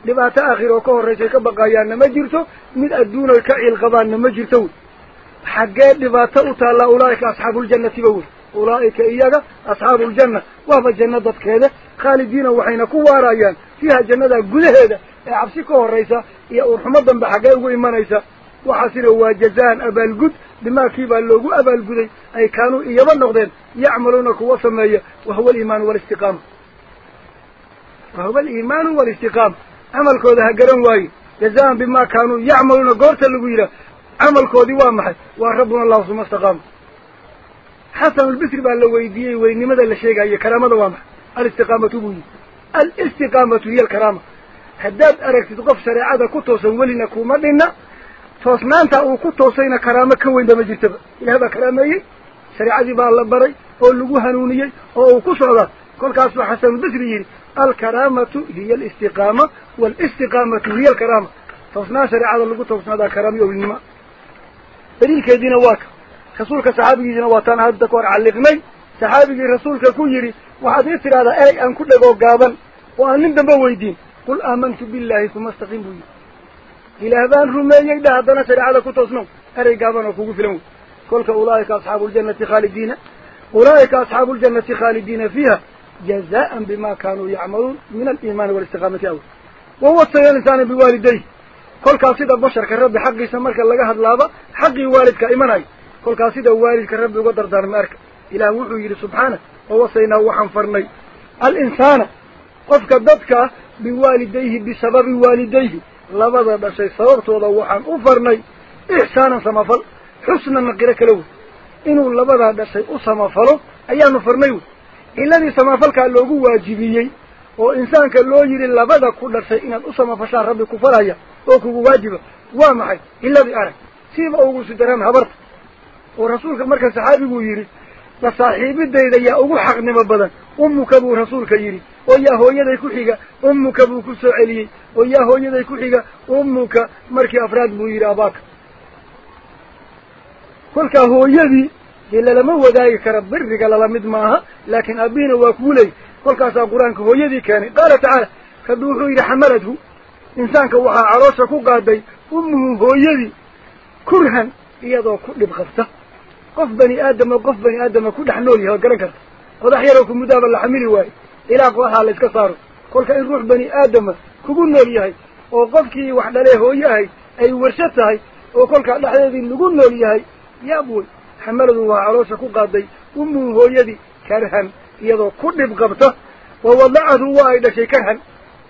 dhibaato aakhir oo ka horraysay ka baqayaanna ma jirto mid adduunoy ka ciil qabaanna ma jirto wey xaggee dhibaato u taallaa ulaa'ika asxaabuuljannatiba wey ulaa'ika iyaga asxaabuuljanna waaba janno dadkeeda khaalidiina waxayna ku waarayaan fiiha jannada gudaheeda ee cabsi ka horraysa iyo uurxumo dambe xaggee ugu imanaysa waxaasina waa jazaan abaalgud bimaa kii baa loogu abaalguday ay kaanuu iyaba noqdeen yacmaluuna kuwa sameeya wahuwa aliimaanu waalistiqaama wahuwa aliimaanu waalistiqaama camalkooda ha garan waaye jazaan bimaa kaanuu yacmaluuna goorta lagu yidhaah camalkoodii waa maxay waa rabbuna allahu suma istaqaama xasanulbisri baa la weydiiyey weynimada la sheegayo karaamada waa maxay alistiqaamatu buu yidhi alistiqaamatu hiya alkaraama haddaad aragtid qof shareecada ku toosan welina kuma dhinna toosnaanta uu ku toosayna karaamo ka weynba ma jirtaba ilaah baa karaameeyey shareecadii baa la baray oo lagu hanuuniyey oo uu الكرامة هي الاستقامة والاستقامة هي الكرامة. فسناشر على اللقطة فسنادا كرامي وبنما فليل كيدين واك. خسولك صحابي جينا واتان هدك وارعلقني صحابي جي رسولك كويري وحديث رادا أي أن كل لقو قابا وانين دم ويدين. قل آمنت بالله ثم استقيم بي. إلى هبان رمي يجد هدنا شرع على كتوسنو أري قابا في فلمو كلك أولئك أصحاب الجنة خالدين. أولئك أصحاب الجنة خالدين فيها. جزاء بما كانوا يعملون من الإيمان والاستقامة أول. وهو الثاني الإنسان بوالديه. كل كاسيدة بشر كالرب حقي سمرك الله هذا اللعبة حقي والدك إيماني كل كاسيدة والدك الرب قدر دار مارك. إلى وحيه سبحانه. وهو سينا وحن فرني. الإنسان قفك الددك بوالديه بسبب والديه. لبضى بشي صورته وضو وحن وفرني إحسانا سمفل حسنا نقرك له. إنه لبضى بشي أسمفله أيانو فرنيه ciladii samafalkaa loogu waajibiyey oo insaanka loo yidhi labada ku dhashay inaad u samafashaan rabbi ku faraya oo kugu waajiba waa maxay? Ciladii arag. Siiba ugu si daran habarta. Oo rasuulka marka saxaabiguu yidhi la saaxiibidayda yaa ugu xaqnimo badan ummuka buu rasuulka yidhi. Oo yaa hooyaday ku xiga ummuka buu ku soo celiyey. Oo yaa hooyaday ku xiga ummuka markii afraad buu yidhi abaaka kolkaa hooyadii إلا لما وداي كرب برجع لا لمد معها لكن أبينا وكولي كل كاس القرآن هو يدي كاني. قال تعالى خذوه إلى حملته. إنسان كوه عروسه كقادي أمه هو يدي. كرها يضو كل بغفتة قف بني آدم وقف بني آدم كل حنولي هالقرقر وضع حيالكم مدابا لحملي واي. إلى قواها اللي اتكساره قولك إن روح بني آدم كقولنا وقف كي وحد عليه هو ياهي. أي ورشتهي. وقولك على حيالي اللي قولنا يا أبوي. Karhan iyadoo ku dhib qabta wa wadacadu waa ay dhashay karhan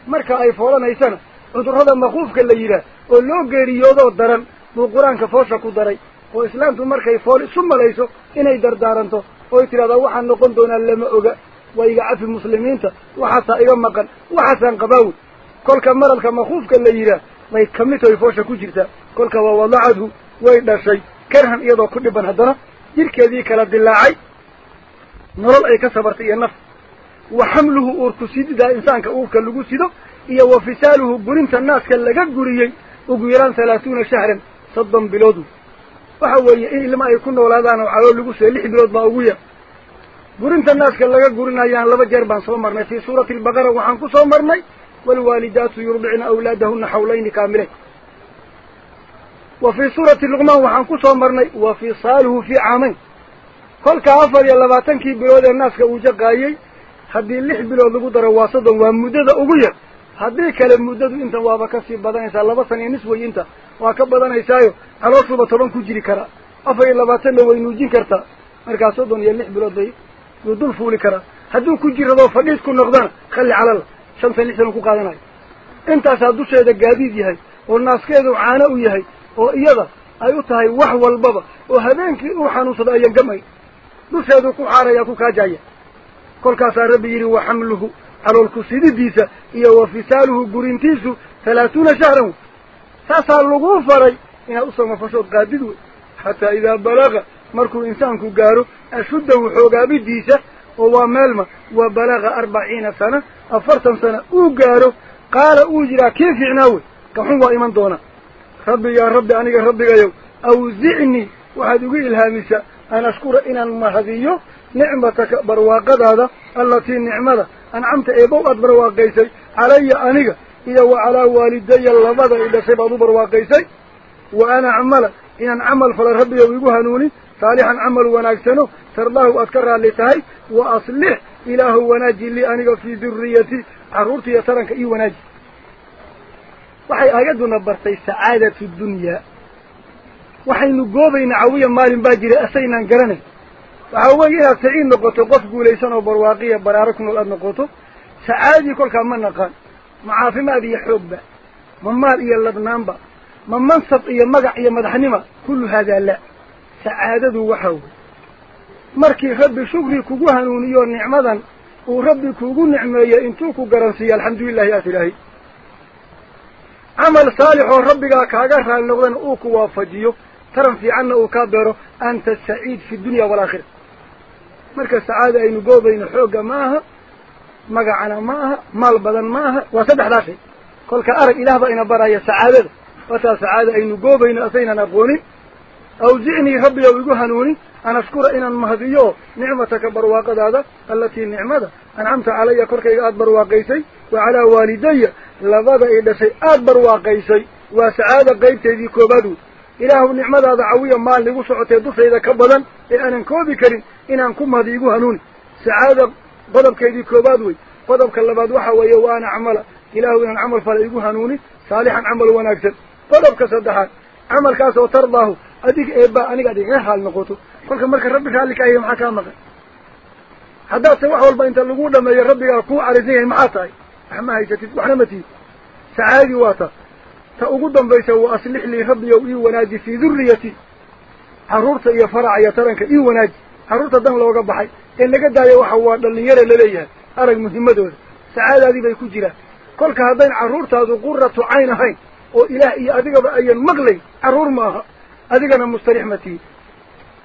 marka ay foolanaysana cudurrada makuufka la yidhaah oo loo geeriyoodoo daran buu qur-aanka foosha ku daray oo islaamtu markay fool isu malayso inay dardaaranto oy tidhahdaa waxaan noqon doonaa lama oga waa iga cafi muslimiinta waxaasaa iga maqan waxaasaan qabaawi kolka maralka makuufka la yidhaah bay kamid tahay foosha ku jirtaa kolka waa wadacadhu way dhashay karhan iyadoo ku dhiban haddana jirkeedii kala dilaacay nolol ay ka sabartay iyo naf wa xamluhu uurku sididaa insaanka uurka lagu sido iyo wa fisaaluhu gurinta naaska laga guriyey ugu yaraan halaatuuna shahran soddon biloodu waxa weeye in ilma ay ku noolaadaan oo caloo lagu sido lix bilood baa ugu yar gurinta naaska laga gurinayaan laba jeer baan soo marnay fii suurati albaqara waxaan ku soo marnay waalwaalidaatu yurdicna awlaadahuna xawlayni kaamileyn wa fii suurati luqmaan waxaan ku soo marnay wa fisaaluhu fii caamayn kolkaa afar iyo labaatankii bilood ee naaska uu jaqaayey haddii lix bilood lagu daro waa soddon waa muddada ugu yar haddii kale muddadu intan waaba kasii badanaysaa laba san iyo nis wey inta waa ka badanaysaayo calooshuba toban ku jiri karaa afar iyo labaatanna way nuujin kartaa markaa soddon iyo lix bilood bay yuu dul fuuli karaa hadduu ku jiradoo fadhiid ku noqdana xaaraya ku kaajaya kolkaasaa rabbi yidhi wa xamluhu caloolku sididiisa iyo wa fisaaluhu gurintiisu halaatuuna shahran wey saasaa laguu faray inaad u samafashood qaadid wey xataa idaa balaga markuu insaanku gaaro ashuddahu xoogaabidiisa oo waa meelma wa balaga arbaciina sana afartan sana uu gaaro qaala uu yihaa kii fiicnaa wey kaxun waa iman doonaa rabbigayow awzicnii waxaad igu ilhaamisaa an ashkura inaan mahadiyo nicmataka barwaaqadaada allatii nicmada ancamta eebow aad barwaaqaysay calaya aniga iyo wa calaa waalidaya labada i dhashay baad u barwaaqaysay wa an acmala inaan camal fala rabbigow igu hanuunin saalixan camal wanaagsano tardaahu aad ka raalli tahay wa aslix ilaahu wanaaji lii aniga fii duriyati carruurta iyo taranka ii wanaaji maalin baa jira asaynaan garanay waxaa weeye inaad saciid noqoto qof guulaysan oo barwaaqiya baraaro ku nool aada noqoto sacaadadii kolkaa ma naqaan ma caafimaad iyo xoogba ma maal iyo ladnaanba ma mansab iyo magac iyo madaxnima kullu haadaa la sacaadadu waxa wey markii rabbi shukri kugu hanuuniyo nicmadan uu rabbi kugu nicmeeyey intuu ku garansiiyo alxamdulilahi aad ilaahay noqdana uu ku waafajiyo taran fiicanna uu kaa beero anta saciid fi dunya waalaakhira marka sacaada aynu goobayno xoogga ma aha magacana ma aha maal badan ma aha waa saddexdaa shay kolka arag ilaah baa ina baraya sacaadada wataa sacaada aynu goobayno asaynaan aqoonin awzicnii rabbi ow igu hanuunin an ashkura inaan mahadiyo nicmataka barwaaqadaada allatii nicmada ancamta calaya korkayga aada barwaaqaysay wa calaa waalidaya i dhashay aada barwaaqaysay waa sacaada qaybteedii koobaad wey ilaahu nicmadaada cawiya maal igu socotee dushayda ka badan ee aanan koobi karin inaan ku mahdi igu hanuuni sacaada qodobkeedii koobaad wey qodobka labaad waxa weeye wa an acmala ilaahu inaan camal fala igu hanuuni saalixan camal wanaagsan qodobka saddexaad camalkaas oo tardaahu adiga eebbaa aniga ad igaga raali noqoto kolka marka rabbi raalli ka ahiya maxaa kaa maqan haddaadse wax walba inta lagu dhameeyo rabbigaa kuu carisan yahay maxaa tahay wax ma haysatid waxna ma tihid سعادي واتا. تأقودا بيسا وأصلح لي ربي وإي ونادي في ذريتي. حرورتا إيا فرع يا ترنك إي ونادي حرورتا دم لو قبحي إن قد دايا وحوار للي يرى لليها أرق مهمة دول سعادة دي بيكو جيلا كل كهدين حرورتا ذو قرة عينهين وإله إيا أذيقا بأي المغلي حرور ماها أذيقنا مستريح متي.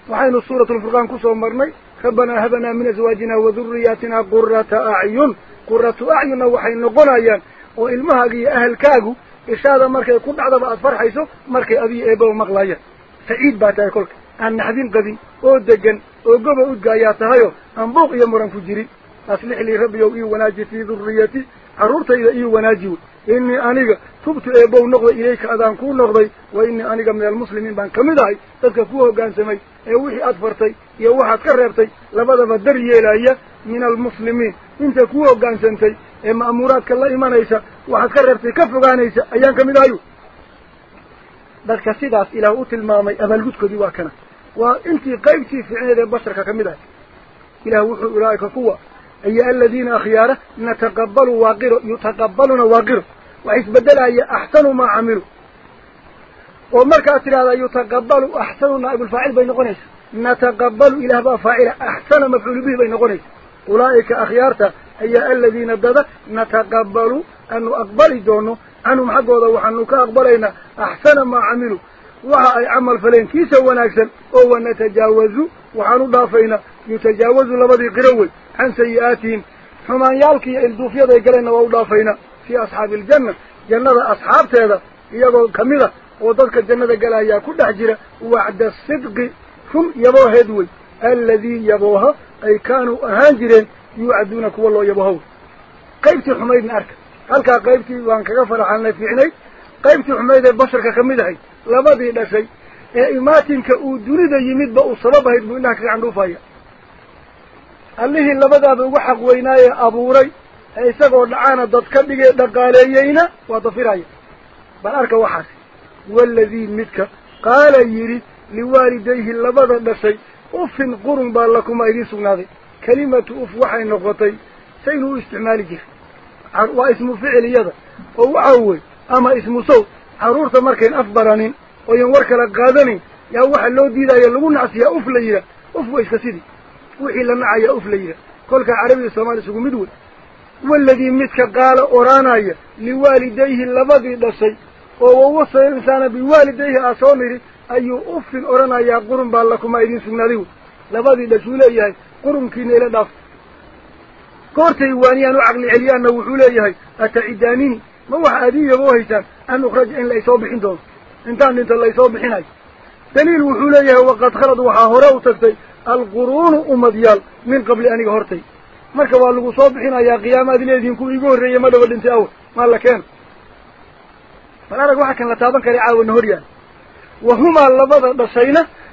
وحين الصورة الفرقان كسو مرمي خبنا هبنا من أزواجنا وذرياتنا قرة أعين. قرة أعين وحين قلايا markay adiyo eebaba maqlayaan saciid baa tahay kolka aan naxdin qabin oo degan oo goba udga ayaa tahayo aan buuq iyo muran ku jirin aslix lii rabbiyow ii wanaaji fii duriyati carruurtayda ii wanaaji wey innii aniga tubtu eebow noqday ilayka adaan kuu noqday wa innii aniga min almuslimiin baan ka mid ahay dadka kuu hoggaansamay ee wixii aad fartay iyo waxaad ka reebtay labadaba dar yeelaya min almuslimiin inta kuu hoggaansantay ka reebtay ka fogaanaysa ayaan ka mid ahayu dadka sidaas ilaah u tilmaamay abaalgudkoodii waa kana waa intii qaybtii ficneed ee basharka ka mid ahay ilaah wuxuu ulaa'ika kuwa أي الذين أخياره نتقبل واقره يتقبلون واقره وإثبدل أي أحسن ما عملوا ومركا هذا يتقبل أحسن نائب الفاعل أي الذين ضد نتقبل أن أقبل دونه عنهم حقوضا وحنو كأقبلين أحسن ما عملوا. وها أي عمل فلين كيسا وناكسا أو نتجاوز وحنو ضافينا. يتجاوز لبدي قروي. عن سيئاتهم. حمان يالكي الدوفية ذي قلنا وأضافينا في أصحاب الجنة. جنة أصحاب تهذا يقول كميدة. وضدك الجنة قال يا كل حجرة وعد الصدق. هم يبوه أهانجرين يوعدونك والله يبوهو قيبتي حميد نارك هلكا قيبتي وانك غفر عنا في عني قيبتي حميد البشر كميدة لبدي لا شيء إماتنك أودريد يمد بأو صلبها يدبو إنك عن رفايا labadaaba ugu xaq weynaaye abuuray ee isagoo dhacaana dad ka dhigee dhaqaaleeyeyna waa dafiraya bal arka waxaas waaladii midka qaala yidhi liwaalidayhi labada dhashay ufin qurun baa lakumaa idiin sugnaaday kelimatu uf waxay noqotay saynu u isticmaali jiray waa ismu ficil iyada oo waxa wey ama ismu sow carruurta markayn af baranin ooyan war kala qaadanin yaa waxa loo diidaya lagu nacsiyaa uf la yidhaah uf wa iska sidii wixii la nacaya uf la yidhaah kolkaa carabiya soomaaliya isugu mid wey waaladii midka qaala oraanaya liwaalidayhi labadii dhashay goortay waaniyaan u caqli celiyaanna wuxuu leeyahay atacidaanini ma waxa adiiyaba haysaan an ukhraja in laysoo bixin doono intaan dhinta laysoo bixinayo daliil wuxuu leeyahay waqad khalad waxaa hore u tagtay alquruunu umadyaal min qabli aniga hortay marka waa lagu soo bixinayaa qiyaamaad leedihiin kuwa igu horreeyey ma dhaba dhintay awal maa la keena bal arag waxa kan la taaban karay caawana hor yaal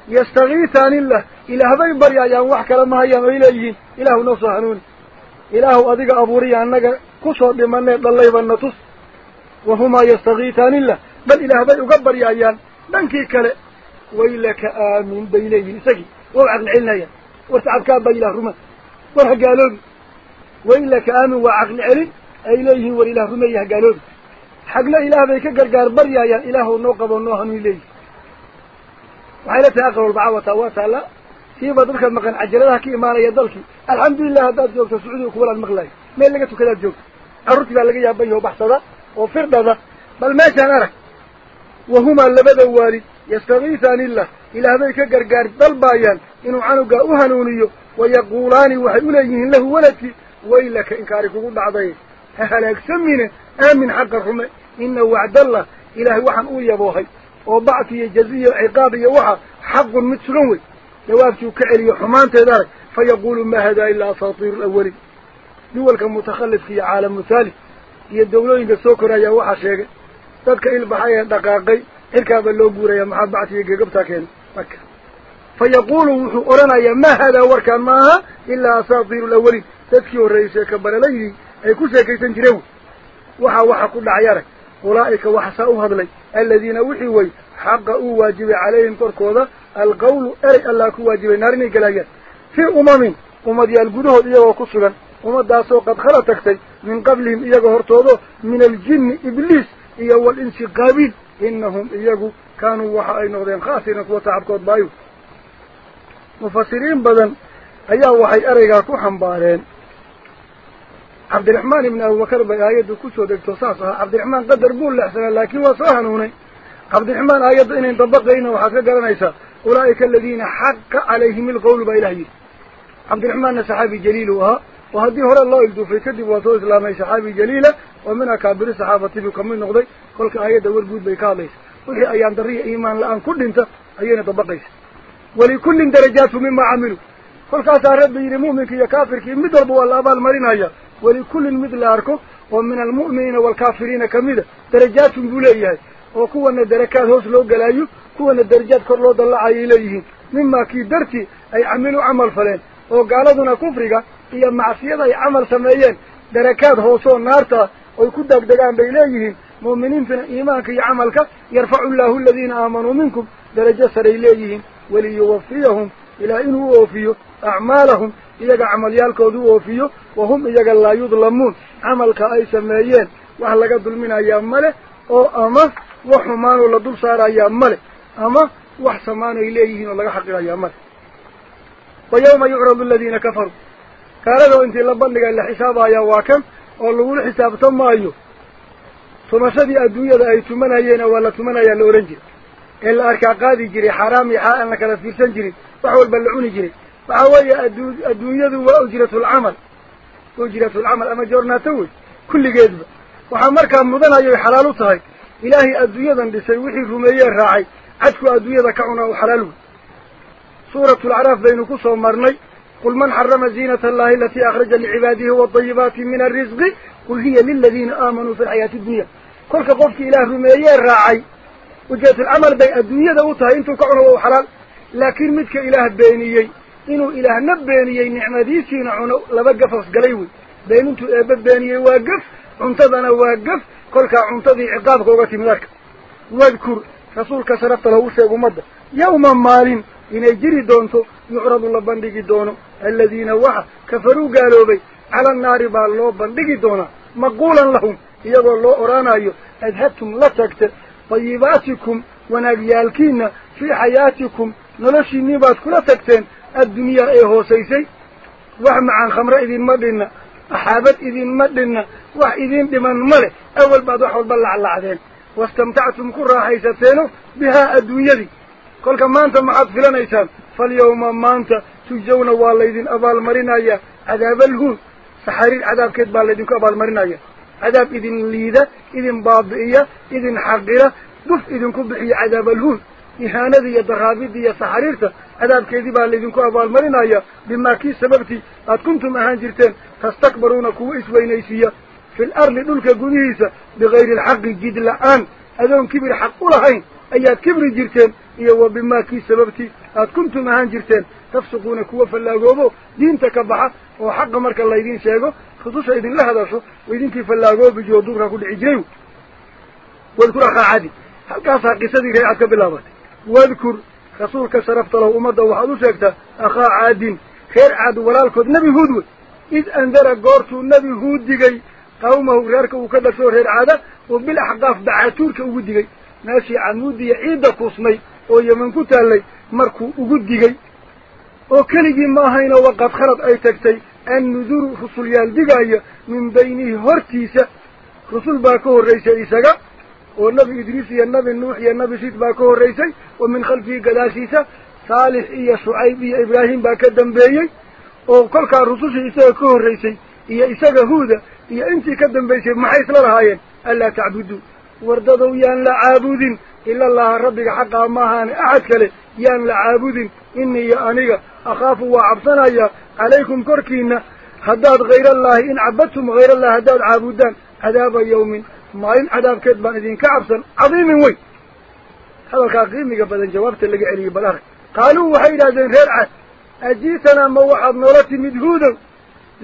yastakiitaani illah ilaahbay baryaayaan wax kale ma hayaan oy leeyihiin ilaahu noo soo hanuuni ilaahu adiga abuuriya annaga kusoo dhimanee dhallayba na tus wahumaa yastakiitaani illah bal ilaahbay uga baryaayaan dhankii kale waylaka aamin bay leeyihin isagii waa u caqli celinayaan war tacabkaa baa ilaah ruma war ha gaaloobi waylaka aamin waa caqli celin ay leeyihiin war ilaah rumeeya ha وحيلة أقرر بعوة أواتها لا. سيبا دلك المقن عجلالها كي إمانا يدلك الحمد لله هذا الجوك تسعودي كبر المغلاي. ما لقيته كذا الجوك. الرتبة لقيها بيه وبحثة وفردة بل ما كان أرك. وهما اللبدا والي. يستغيثان الله. إلى هذيك قرقار دلبايان إنه عنو قاوها نونيو ويقولان وحيوليهن له ولد ويلك إن إنكارك قد عضيه هل أكسمينه آمن حق الرمي إن وعد الله إله وحن يا أبوهي wey jawaabtii u ka celiyo xumaanteed arag fayaquulu ma hadaa ilaa asaatiiru alawaliin duwalka mutakhallifka iyo caalamu thalif iyo dawlooyinka soo koraya waxaa sheegay dadka ilbaxay ee dhaqaaqay xilkaaba loo guuraya maxaa bacti iyo gegabtaa keena marka fayaquulu wuxuu odhanayaa ma hadaa warkaan ma aha ilaa asaatiiru alawaliin dadkii horreeyey sheeka baralaydi ay ku sheekaysan jireen waxa waxa ku dhacay arag waxasaa u hadlay aladiina wixii way xaqa uu waajibay calayhim korkooda alqawlu erey allaa ku waajibay naar inay galaayaan fii umamin ummadyaal gudahood iyagoo ku sugan ummaddaasoo qad khala tagtay min qablihim iyaga hortoodo min aljinni ibliis iyo walinsi qaabiil inahum iyagu kaanuu waxa ay noqdeen khaasiran kuwa tacabkood baayu mufasiriin عبد الرحمن بن أبو بكر بآيات كسود التصاصها عبد الرحمن قدر بول لحسنا لكن وصاهن هنا. عبد الرحمن آيات إن انطبق لينا وحكا قرن إيسا. أولئك الذين حق عليهم القول بإلهي. عبد الرحمن صحابي جليل وها. وهذه هر الله يلدو في كذب وطول إسلامي صحابي جليلة. ومن أكابر الصحابة في كمين نغضي كل آيات أول بود بيكاليس وهي أيام درية إيمان الآن كل انت أيين طبق إيسا. ولكل درجات مما عملوا. كل كاسا ربي يرمو منك يا كافر كي مدربوا الله بالمرين هيا ولكل مثل أركو ومن المؤمنين والكافرين كمذا درجات بولاية وكوة الدركات هو سلوك لأيو كوة الدرجات كرلو الله إليه مما كي درتي أي عملوا عمل فلان فلين وقالتنا كفرقة هي معصيادة عمل سمعيين. دركات هو سون نارتا ويكدك دقان بإليه مؤمنين في الإيمان إيمانك عملك يرفع الله الذين آمنوا منكم درجة سر وليوفيهم إلى إنه وفيه أعمالهم. Ay sameeyeen wax laga dulminayaa male oo ama wax xumaanoo la dul saarayaa male ama wax samaan ay leeyihiin oo laga xaqirayaa male wa yawma yucradu aladiina kafaruu gaaladoo intii la bandhiga la xisaabayaa waa kan oo lagula xisaabto maayo tumashadii adduunyada ay tumanayeena waa la tumanayaa la odhan jiray ee la arkaa qaadi jiray xaaraam iyo xaa aan la kala fiirsan jirin wax walba la cuni jiray فعوية الدنيا وأجرة العمل. أجرة العمل أما جورنا توج كل قذب وحمر كان مضنا يو حلال طهي إلهي الدنيا لسيوحي رمية الرعي عدكو الدنيا كعنا وحلاله سورة العراف بين قصة ومرني. قل من حرم زينة الله التي أخرج لعباده والضيبات من الرزق. قل هي للذين آمنوا في الحياة الدنيا. كل قفك إله رمية الرعي وجهة العمل بين الدنيا دوتها انتو كعنا وحلال. لكن متك إله بينيين laba gafas galay wey beenintuu eebba beeniyey waa gaf cuntadana waa gaf kolkaa cuntadii ciqaabka uga timid arka wadkur rasuulka sharafta lagu sheeg ummadda yawma maalin inay jiri doonto yucradu la bandhigi doono aladiina waxa kafaruu gaaloobay cala annaari baa loo bandhigi doonaa maquulan lahum iyagoo loo odhaanayo adhabtum la tagte dayibaatikum wanaagyaalkiina fii xayaatikum noloshiinnii baad kula tagteen الدنيا إيه هو سيسي وحمع عن خمر اذين مدنا أحابت اذين مدنا وح اذين دمان ملي. أول بعد وحول بلع الله عزين واستمتعتم كل راحي ستينه بها الدنيا دي. قولك ما انت معاد فلان إيسان. فاليوم ما انت تجون والله اذين أبال مرينا إيه عذاب الهوز سحرير عذاب كتبال اذينك ابال مرينا إيه عذاب اذين ليدا. اذين بابئية اذين حقيرة دف اذينكو كبحي عذاب الهوز daraabida iyo saxariirta cadaabkeedii baa laydinku abaalmarinaya bimaa kii sababtii aad kuntum ahaan jirteen tastakbaruuna kuwa isweynaysiiya fi lardi dhulka gudihiisa bigayri alxaqi jid la-aan adoon kibir xaq u lahayn ayaad kibri jirteen iyo wa bimaa kii sababtii aad kuntum ahaan jirteen tafsuquuna kuwa fallaagoobo diinta ka baxa oo xaqa marka laydin sheego rususha idinla hadasho oo idinkii fallaagoobi jiro duurkaa ku dhici jiray wadkur akhaa cadi halkaasaa qisadii reer cad ka bilaabatay sheegtaa akhaa caadin reer caad walaalkood nebi huud wey id andara goortuu nebi huud digay qawmahu reerka uu ka dhasho reer caada oo bil axqaaf bacaatuurka ugu digay meeshii camuudiya ciidda kuusnay oo yeman ku taallay markuu ugu digay oo keligii ma ahayno waqad khalad ay tagtay annuduru rusulyaal digaaya min baynihi hortiisa rusul baa ka horraysay isaga والنبي إدريس يا النبي نوح يا النبي سيد باكو الرئيسي ومن خلفه قلاسيسة صالح يا شعيب يا إبراهيم باكو الدنبيي وكل كان رسوسه إساكو الرئيسي يا إساكو هودة يا إنتي كالدنبيسي محيث لرهاية ألا تعبدوا وارددوا يا أن لا عابد إلا الله ربك حقا ماهان أعدك له يا أن لا عابد إني يا أنيق أخاف وعبصنا يا عليكم كركينا هداد غير الله إن عبدتم غير الله هداد عابدان عذاب يوم idinka cabsan cadiimin weyn hadalkaa qiimiga badan jawaabta laga celiyey bal arag qaaluu waxay yidhahdeen reer cad ajiitanaa ma waxaad noola timid huudow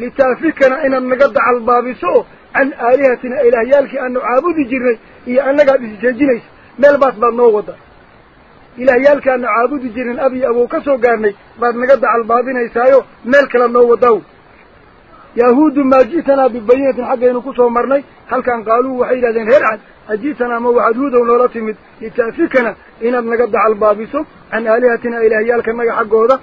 litaafikana inaad naga dacal baabiso oo can aalihatina ilaahyaalkii aanu caabudi jirnay iyo annagaad isjeejinaysa meel baas baad noo wadda ilaahyaalkii aanu caabudi jirnin abiy abow ka soo gaarnay baad naga dacal baabinaysaayo meel kale noo wadaaw maa ji'tanaa bibayinatin xaggaynu ku soo marnay halkan qaaluu waxay yidhahdeen reer cad aji'tanaa ma waxaad huudow noola timid lita'fikana inaad naga dacal baabiso can aalihatina ilaahyaalkanaga xaggooda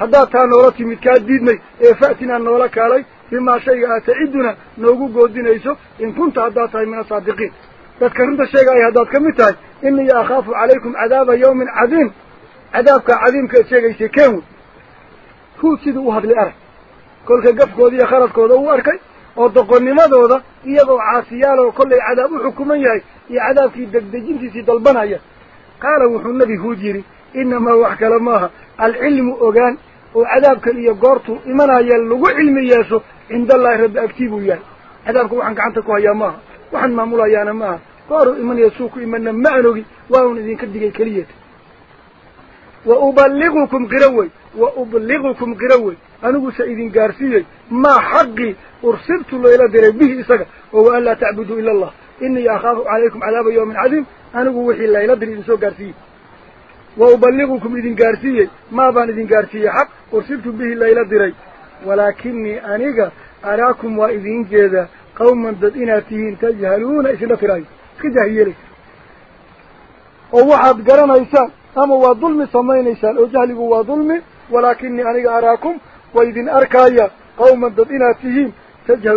haddaad taa noola timid kaa diidnay ee fa'tinaa noola kaalay bimaa shayga aad taciduna noogu goodinayso in kunta haddaad tahay min asaadiqiin dadka runta sheegaya haddaad ka mid tahay inii akhaafu calaykum cadaaba yawmin cadiim cadaabka cadiimkaad sheegaysay keen oo doqonnimadooda iyagoo caasiyaal oo kollay cadaab u xukuman yahay iyo cadaabkii degdejintiisii dalbanaya qaala wuxuu nebi huud yidhi innamaa wax kale maaha alcilmu ogaan oo cadaabkan iyo goortuu imanaya lagu cilmi yeesho cindaallaahi rabbi agtii buu yahay cadaabka waxaan gacanta ku hayaa maaha waxaan maamulayaana maaha gooruu imanaya suu ku imanna ma an ogi waa un idinka digay keliyata wa uballigukum qiro wey idin gaarsiiyey maa xaqii ursiltu layla diray bihi isaga oo wa an laa tacbuduu ila allah inii akhaafu calaykum cadaaba yawmin cadiim anigu wixii layla diray idin soo gaarsiiyey wa uballigukum idin gaarsiiyey maa baan idin gaarsiiyey xaq ursiltu bihi layla diray walaakinii aniga araakum waa idin jeedaa qawman dad inaad tihiin tajhaluuna isla tiraayo iska jahyeelaysa oo waxaad garanaysaan ama waa dulmi samaynaysaan oo jahligu waa dulmi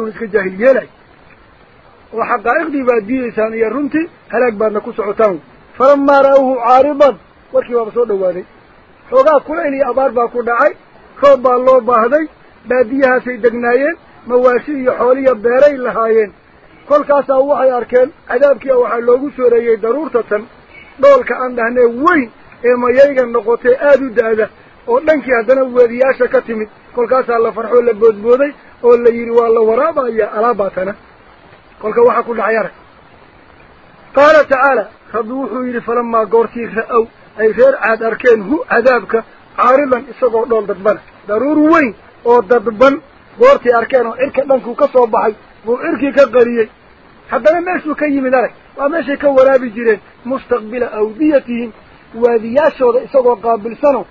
iska jaahil yeelay oo xaqaa'iqdii baad diidaysaan iyo runtii halaag baadna ku socotaan falamaa ra'awhu caaridan warkii baaba soo dhowaaday xoogaa kulayl iyo abaar baa ku dhacay roob baa loo baahday baadiyahaasay degnaayeen mawaashi iyo xooliya beeray lahaayeen kolkaasaa waxay arkeen cadaabkiia waxaa loogu sooreeyey daruurta tan dhoolka aan dhahnee weyn ee mayayga noqotee aada u da-da ودنكي هدنا وادياشا كتمت كل كاسا الله فرحو اللي بوز بوضي والله يروا الله ورابا يا ألاباتنا كل كواحا كل عيارك قال تعالى خذوه إلي فلما قرتي رأو أي غير عاد أركين هو عذابك عارضا إساقو دول ددبان ضرور وين أو ددبان قرتي أركين وإركا لنكو كسو بحي وإركي كقريي حتى ما ماشو كي من ذلك وما ماشي كورابي جيرين مستقبل أوديتهم وادياشا إساقو قابل سنه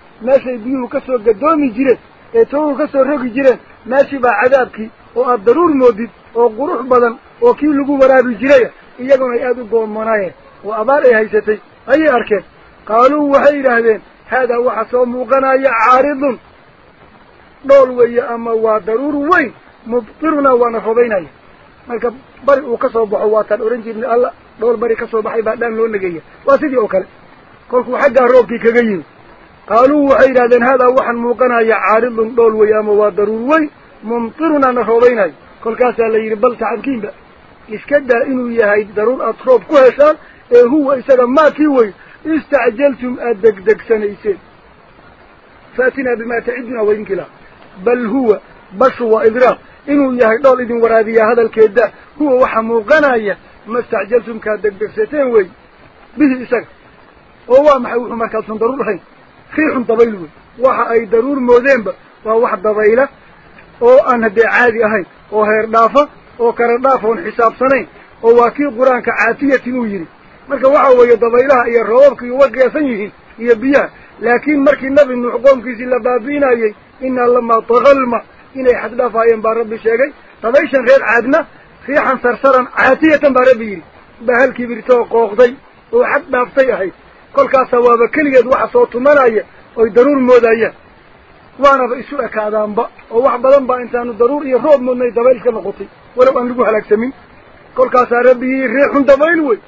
meeshii baa cadaabkii oo aad daruur moodid oo qurux badan oo kii lagu waraabi jiraya iyaguna ay aada u goomanaayeen oo abaar ay haysatay ayay arkeen qaaluu waxay yidhaahdeen haadaa waxa soo muuqanaya caaridun dhool weeye ama waa daruur weyn mubtirunaa waana robaynaya marka bari uu ka soo baxo waataan ohan jirnay alla dhool bari ka soo baxay baa dhaan loo nageeya waa sidii oo kale kolkuu xaggaa roobkii kaga yimi yidhahdeen haadaa waxaan muuqanaya caaridun dhool weeye ama waa daruur weyn mumtirunaa na roobaynayo kolkaasaa la yidhi bal tacabkiinba iska daa inuu yahay daruur aad roob ku heshaan ee huwa isaga maa kii weyn istacjaltum aad degdegsanayseen faatinaa bimaa taciduna waa idinkii laha bal huwa bashu waa idraaq inuu yahay dhool idin waraabiyaa hadalkeeda huwa waxaa muuqanaya ma istacjaltum kaad degdegsateen wey bihi isaga oo waa maxay wuxuu markaasun daruur ahayn ay daruur moodeenba waa wax dabayla oo aan haddee caadi ahayn oo heer dhaafa oo kala dhaaf oon xisaabsanayn oo waa kii qur-aanka caatiyatin uu yidhi marka waxa weeye dabaylaha iyo roobabka iyo uga qiyaasan yihiin iyo biyaha laakiin markii nabi nuux qoomkiisii la baabi'inayey inaa lamaa tagalma inay xaddhaafaayeen baa rabbi sheegay dabayshan reer caadna riixan sarsaran caatiyatan baa rabbi yidhi baa hal kibirtoo qooqday oo xad dhaaftay ahayd tumanaya oy daruur moodayaan waanaba isu ekaadaanba oo wax badan baa intaanu daruur iyo roob moodnay dabayl iska noqotay walow aan lagu halaagsamin kolkaasaa rabbi yidhi riixun dabayl wey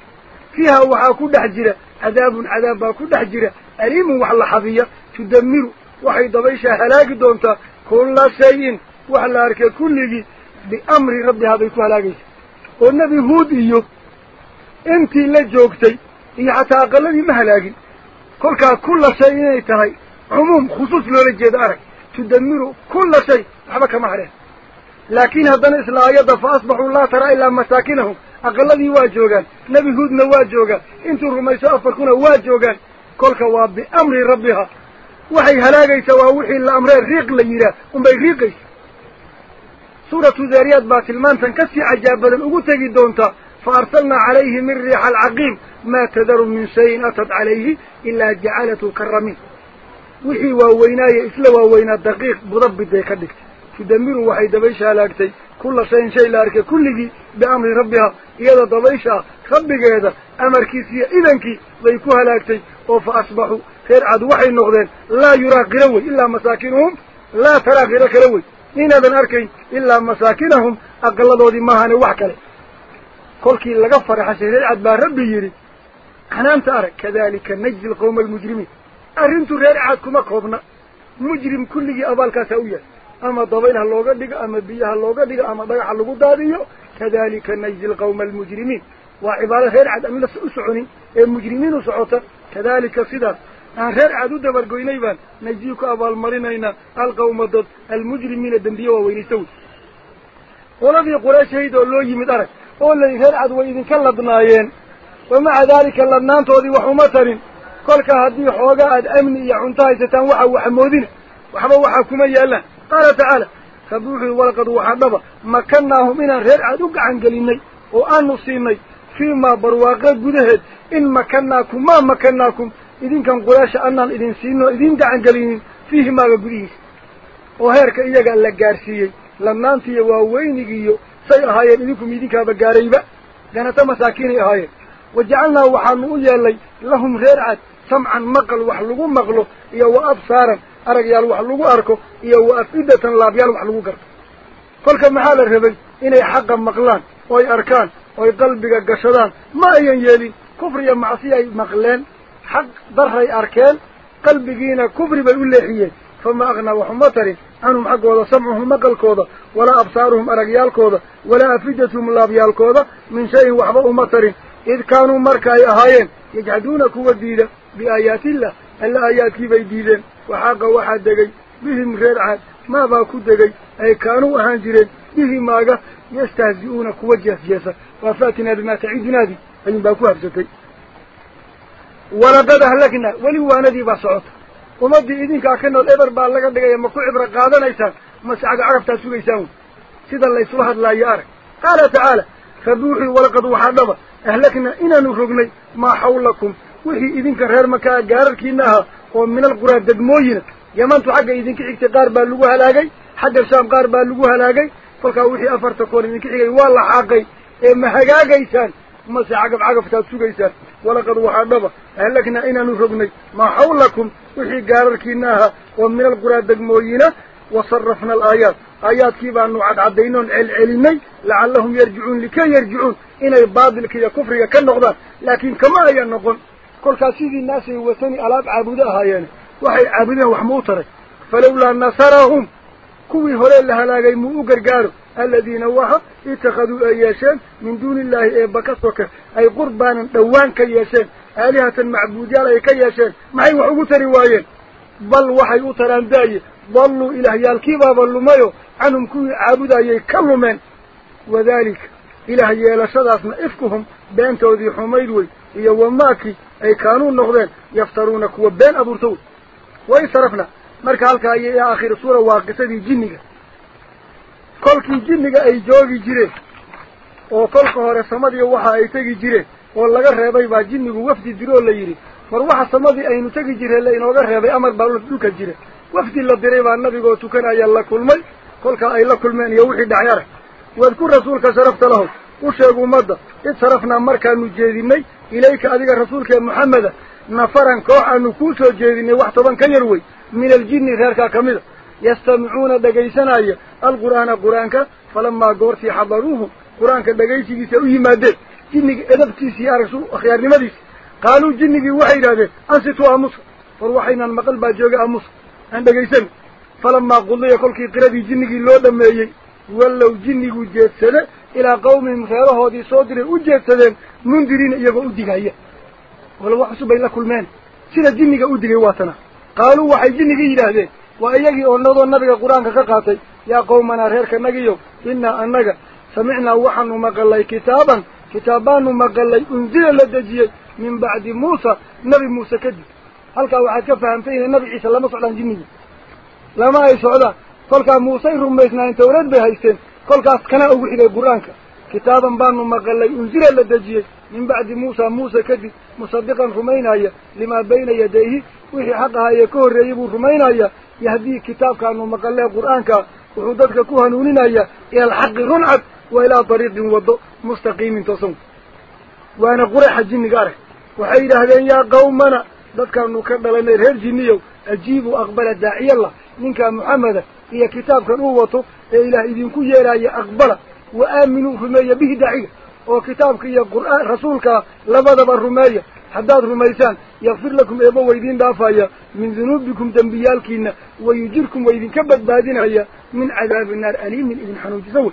fiiha waxaa ku dhex jira cadaabun cadaab baa ku dhex jira aliimun wax la xabiya tudamiru waxay dabayshaa halaagi doontaa kulla shayin wax la arkay kulligii biamri rabbihaa bay ku halaagaysa oo nebi huud iyo intii la joogtay jeeda arag tudamiru kulla shay waxba kama hadheen laakiin haddana isla ayadda fa asbaxuu laa taraa ilaa masaakinahum aqaladii waa joogaan nebi huudna waa joogaan intuu rumayso afarkuna waa joogaan kolka waa biamri rabbiha waxay halaagaysaa waa wixii la amree riiq la yidhaah unbay riiqaysa suuratu zaariyaad baa tilmaantan ka sii cajaab badan ugu tegi doontaa فارسلنا عليه من ريح العقيم. ما تذر من شيء أتت عليه إلا جعلته كرمين وحي وويناء إسلا وهوينا الدقيق بضب ديكدك تدمير وحي دبيشة لأكتي. كل شيء شيء لاركتي كل جي بأمر ربها. إذا دبيشة خبك هذا. أمر كيسية إذنك ضيكوها لأكتي. وفأصبحوا خير عد وحي النغذين لا يرى قروي إلا مساكنهم. لا ترى قروي إن أذن أركين إلا مساكنهم. أقلدوا ذي ماهان وحكالي kadalika najzi alqawma almujrimiin arrintu reer caad kuma koobna mujrim kulligii abaalkaasaa u yahay ama dabayl ha looga dhigo ama biyo ha looga dhigo ama dhagax ha lagu daadiyo kadalika najzi alqawma almujrimiin waa cibaado reer cad amina u soconin ee mujrimiin u socota kadalika sidaas aan reer cad u dabargoynay baan najziyu ku abaalmarinaynaa alqawma dad almujrimiina dembiye waa weynaysta wey qoladii qurayshayd oo loo yimid arag tarin kolka haddii xoogaa aad amni iyo cunto haysataan waxa waxmoodina waxba waxaa kuma yaallaan qaala tacaala rabbi wuxuu yihi walaqad waxaa dhaba makannaahum inaan reer cad u gacan gelinay oo aanu siinay fii maa barwaaqe gudaheed in makannaakum maa makannaakum idinkan quraasha anaan idin siinoo idin gacan gelinin fiihi maaga gudihiisa oo heerka iyaga la gaarsiiyey ladnaantiiyo waaweynigiiyo masaakiinay ahaayeen wajacalnaa waxaanu u yeelnay lahum reer cad samcan maqal wax lagu maqlo iyo wa absaaran aragyaal wax lagu arko iyo wa af-idatan laabyaal wax lagu garto kolka maxaa la rabay inay xaqa maqlaan ooy arkaan oy qalbiga gashadaan ma ayan yeelin kufri iyo macsiya ay maqleen xaq daray arkeen qalbigiina kufri bay u leexiyeen aknaa waxuma tarin canhum xaggooda samcuhum maqalkooda walaa absaaruhum aragyaalkooda walaa afidatuhum laabyaalkooda min shayin waxba uma tarin id kaanuu marka ay ahaayeen yajxaduuna kuwa diida biaayaatillah alla aayaadkii bay diideen waxaaqa waxaa degay bihim reer caad maabaa ku degay ay kaanuu ahaan jireen bihi maaga yastahzi'uuna kuwa jeesjeesa waafaatinaa bimaa tacidunaadi ayuun baa ku habsatay walaqad ahlagnaa weli waanadii baa socota baa laga dhigaya ma ku cibro qaadanaysaan mase cagacagaftaa sugaysaan wey sida laysula hadlaayo arag qaala tacaala rabbi wuxuu walaqad waxaa dhaba ahlagnaa inaanu rognay maa xawlakum wixii idinka reer makaa gaararkiina ahaa oo min alquraa degmooyina yamantu xagga idinka xigtay qaar baa lagu halaagay xagga shaam qaar baa lagu halaagay kolkaa wixii afarta koor idinka xigay waa la xaaqay ee ma hagaagaysaan mase cagaf cagaftaad sugaysaan walaqad waxaa dhaba ahlagnaa inaanu rognay maa xawlakum وحي قارر كيناها ومن القرى المولينا وصرفنا الآيات آيات كيبان نعد عدينون العلمي لعلهم يرجعون لكي يرجعون إن يبادلك يا كفر يا كالنغضان لكن كما هي النغضان كل كاسيدي الناس هو ثاني ألاب عبودة هايان وحي عبودة وحموطرة فلولا نصرهم كوي هولي لها لاغي مؤقر قارو الذين وحد اتخذوا اياشان من دون الله اي بكثوك اي قربان دوانك اياشان wax ugu tari waayeen bal waxay u taraan daaye dalluu ilaahyaalkiibaaba lumayo canhum kuwii caabudayay ka lumeen wadaalika ilaah yeelashadaasna ifkuhum beentoodii xumayd wey iyo wamaakii ay kaanuu noqdeen yaftaruuna kuwa been abuurta wey way sarafna marka halkaa iyo aakhiri suura waa qisadii jinniga kolkii jinniga ay joogi jireen oo kolka hore samadii waxa ay tegi jireen la yidhi war waxa samadii aynu tegi jireen la inooga reebay amar baa dhulka jira wafdi la diray baa nabigoo tukanaya la kulmay kolkaa ay la kulmeen iyo wixii dhacay arag wadku rasuulka sharafta lahow u sheeg ummadda id sarafnaa markaanu jeedinay ilayka adiga rasuulkee maxameda nafaran koox aanu kuu soo jeedinay wax toban ka yar wey min aljinni reerkaa ka mida yastamicuuna dhegaysanaya alqur'aana qur-aanka falamaa goortii xadaruuhu qur-aanka dhegaysigiisa u yimaadeen jinniga edabtiisa iyo aragsu akhyaarnimadiisa qaaluu jinnigii waxay yidhahdeen ansitu aamusa war waxaynaan maqal baa jooga aamusa aan dhegaysana falamaa qudiya kolkii qiradii jinnigii loo dhameeyey wallow jinnigu jeedsade ilaa qawmihim reerahoodii soo diray u jeedsadeen mundiriina iyagoo u digaya wala wax cusub bay la kulmeen sida jinniga u digay waatana qaaluu waxay jinnigii yidhaahdeen waa iyagii oo nadoo nabiga qur-aanka ka qaatay yaa qawmanaa reerkanagiyo innaa annaga samicnaa waxaanu maqalay kitaaban كتابان مقال انزل لدجي من بعد موسى نبي موسى كدي هل كان واحد كفهم فيه النبي عيسى لما صعد جنيه لما يسعد كل كان موسى رميسنا انت ورد بهيسين كل كان كان أو خيده قرانك كتابا بان مقال انزل لدجي من بعد موسى موسى كدي مصدقا رمينايا لما بين يديه وحي حقها يكون ريب رمينايا يهدي كتاب كان مقال لي قرانك وحو ددك كو إلى الحق رنعد وإلى طريق وضو مستقيم تصم. وأنا قرح الجن قاره وحيدا هذين يا قومنا. ذلك أنه كبلا نير هل جنيو. أجيبوا أقبل الداعي الله. منك محمد. هي كتاب كان أوته إلى إذن كي يرى أقبل. وآمنوا فيما به داعي. وكتابك يا قرآن رسولك لبدا بالرماية. حداد رميسان يغفر لكم إبا ويدين دافايا. من ذنوبكم دنبيالكين ويجركم ويدين كبت بادين من عذاب النار أليم من إذن حنوج سوي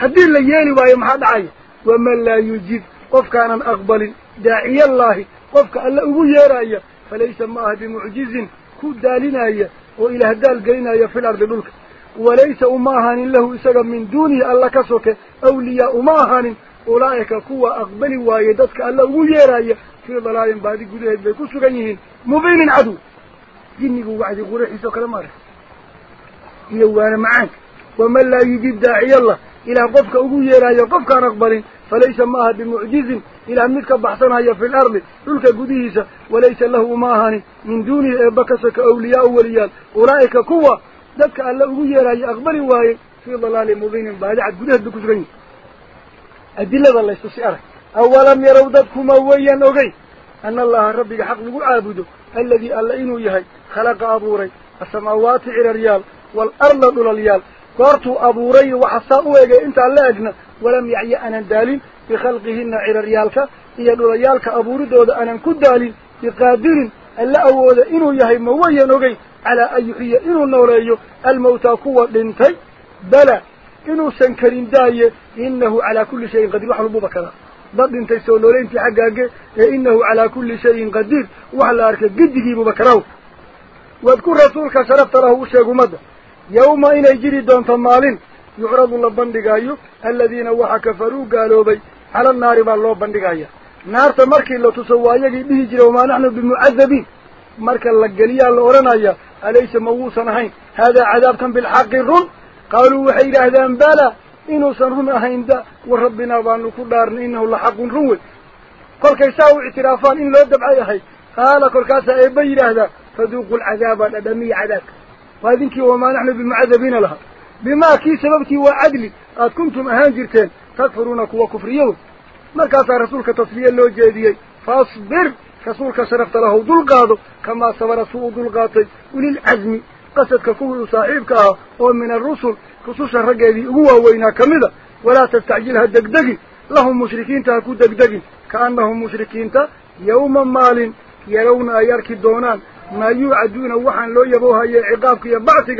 هدي اللي يالي وهي محد عاية ومن لا يجيب قفك أنا أقبل داعي الله. قفك ألا أبو يرأي فليس ماه بمعجز كود دالنا هي وإلى هدال قلنا هي في الأرض دولك وليس أماهن له إسر من دونه ألا كسوك. أولياء أماهن أولئك قوة أقبل وايدتك ألا أبو يرأي في ضلال بعد قلوه بيكو سغنيهن. مبين عدو. جنه وعد قرح سوك المارس يوانا معاك. ومن لا يجيب داعي الله. إلى قفك أقول يرى أنا أنقبرين فليس ماها بمعجز. إلى ملك بحثنا هي في الأرض. تلك قديسة وليس له ماها من دون بكسك أولياء وليال أولئك قوة. ذلك لا أقول راي يقبرين وهي في ضلال مبين. بعد عد قديه الدكسرين أدلة الله يستسعر أولم يروا ذاتكم أويا أغي. أن الله ربك حق لقول عابده الذي ألا إنه يهي. خلق أبوري السماوات إلى الريال. والأرض إلى الريال. Intaan la egna walam yacyi aanan daalin bikhalqihina ciraryaalka iyo dhulayaalka abuuridooda aanan ku daalin biqaadirin alla awooda inuu yahay ma weyan ogey calaa an yuxiya inuu nooleeyo almawtaa kuwa dhintay bala inuusan karin daaye inahu calaa kulli shayin qadiir wax walbuba kadaa dad dhintay soo nooleyntii xaggaage ee inahu calaa kulli shayin qadiir wax la arkay giddigiibuba karaw wadku rasuulka sharafta lahu u sheeg ummadda يوم إلى جري دون تمالين يعرض الله بندقايو. الذين وحا كفروا قالوا بي على النار بالله بندقايا. نار تمرك اللو تسوى يجي به جري وما نحن بمعذبين. مرك اللقليا الأورنايا أليس موسا هين هذا عذاب بالحق الرن قالوا وحيد هذا بلا إنه سنرنا هيندا وربنا بان نكدار إنه لحق رن قل كيساو اعترافان إن لا دبعي هاي. قال كل كاسا إبي لهذا فذوقوا العذاب الأدمي عذاب. طيب فإذنك وما نحن بمعذبين لها. بما كي سببتي وعدلي قد كنتم أهانجرتين تكفرونك وكفريون مركز رسولك تصلي الله الجاهدية فاصبر رسولك شرفت له دل قادو كما سوى رسول دل قاطي وللعزم قصدك كل صاحبك ومن الرسل. خصوصا رجالي هو وينا كمذا ولا تستعجلها الدقدقي لهم مشركين تاكو دقدقي. كأنهم مشركين تا يوما مال يرون أيارك الدونان.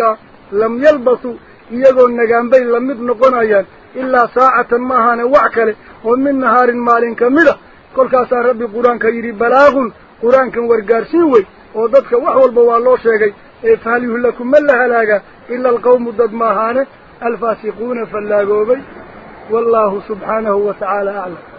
Ah lam yalbasuu iyagoo nagaanbay lamid noqonayaan ilaa saacatan ma ahaane wax kale oo min nahaarin maalin ka mid a kolkaasaa rabbi qur-aanka yidhi balaaqun qur-aankan wargaarsiin wey oo dadka wax walba waa loo sheegay ee fahal yuhlaku ma la halaagaa ila alqawmu dad ma ahaane alfaasiquuna fallaagoobay wallaahu subxaanahu wa tacaala aclam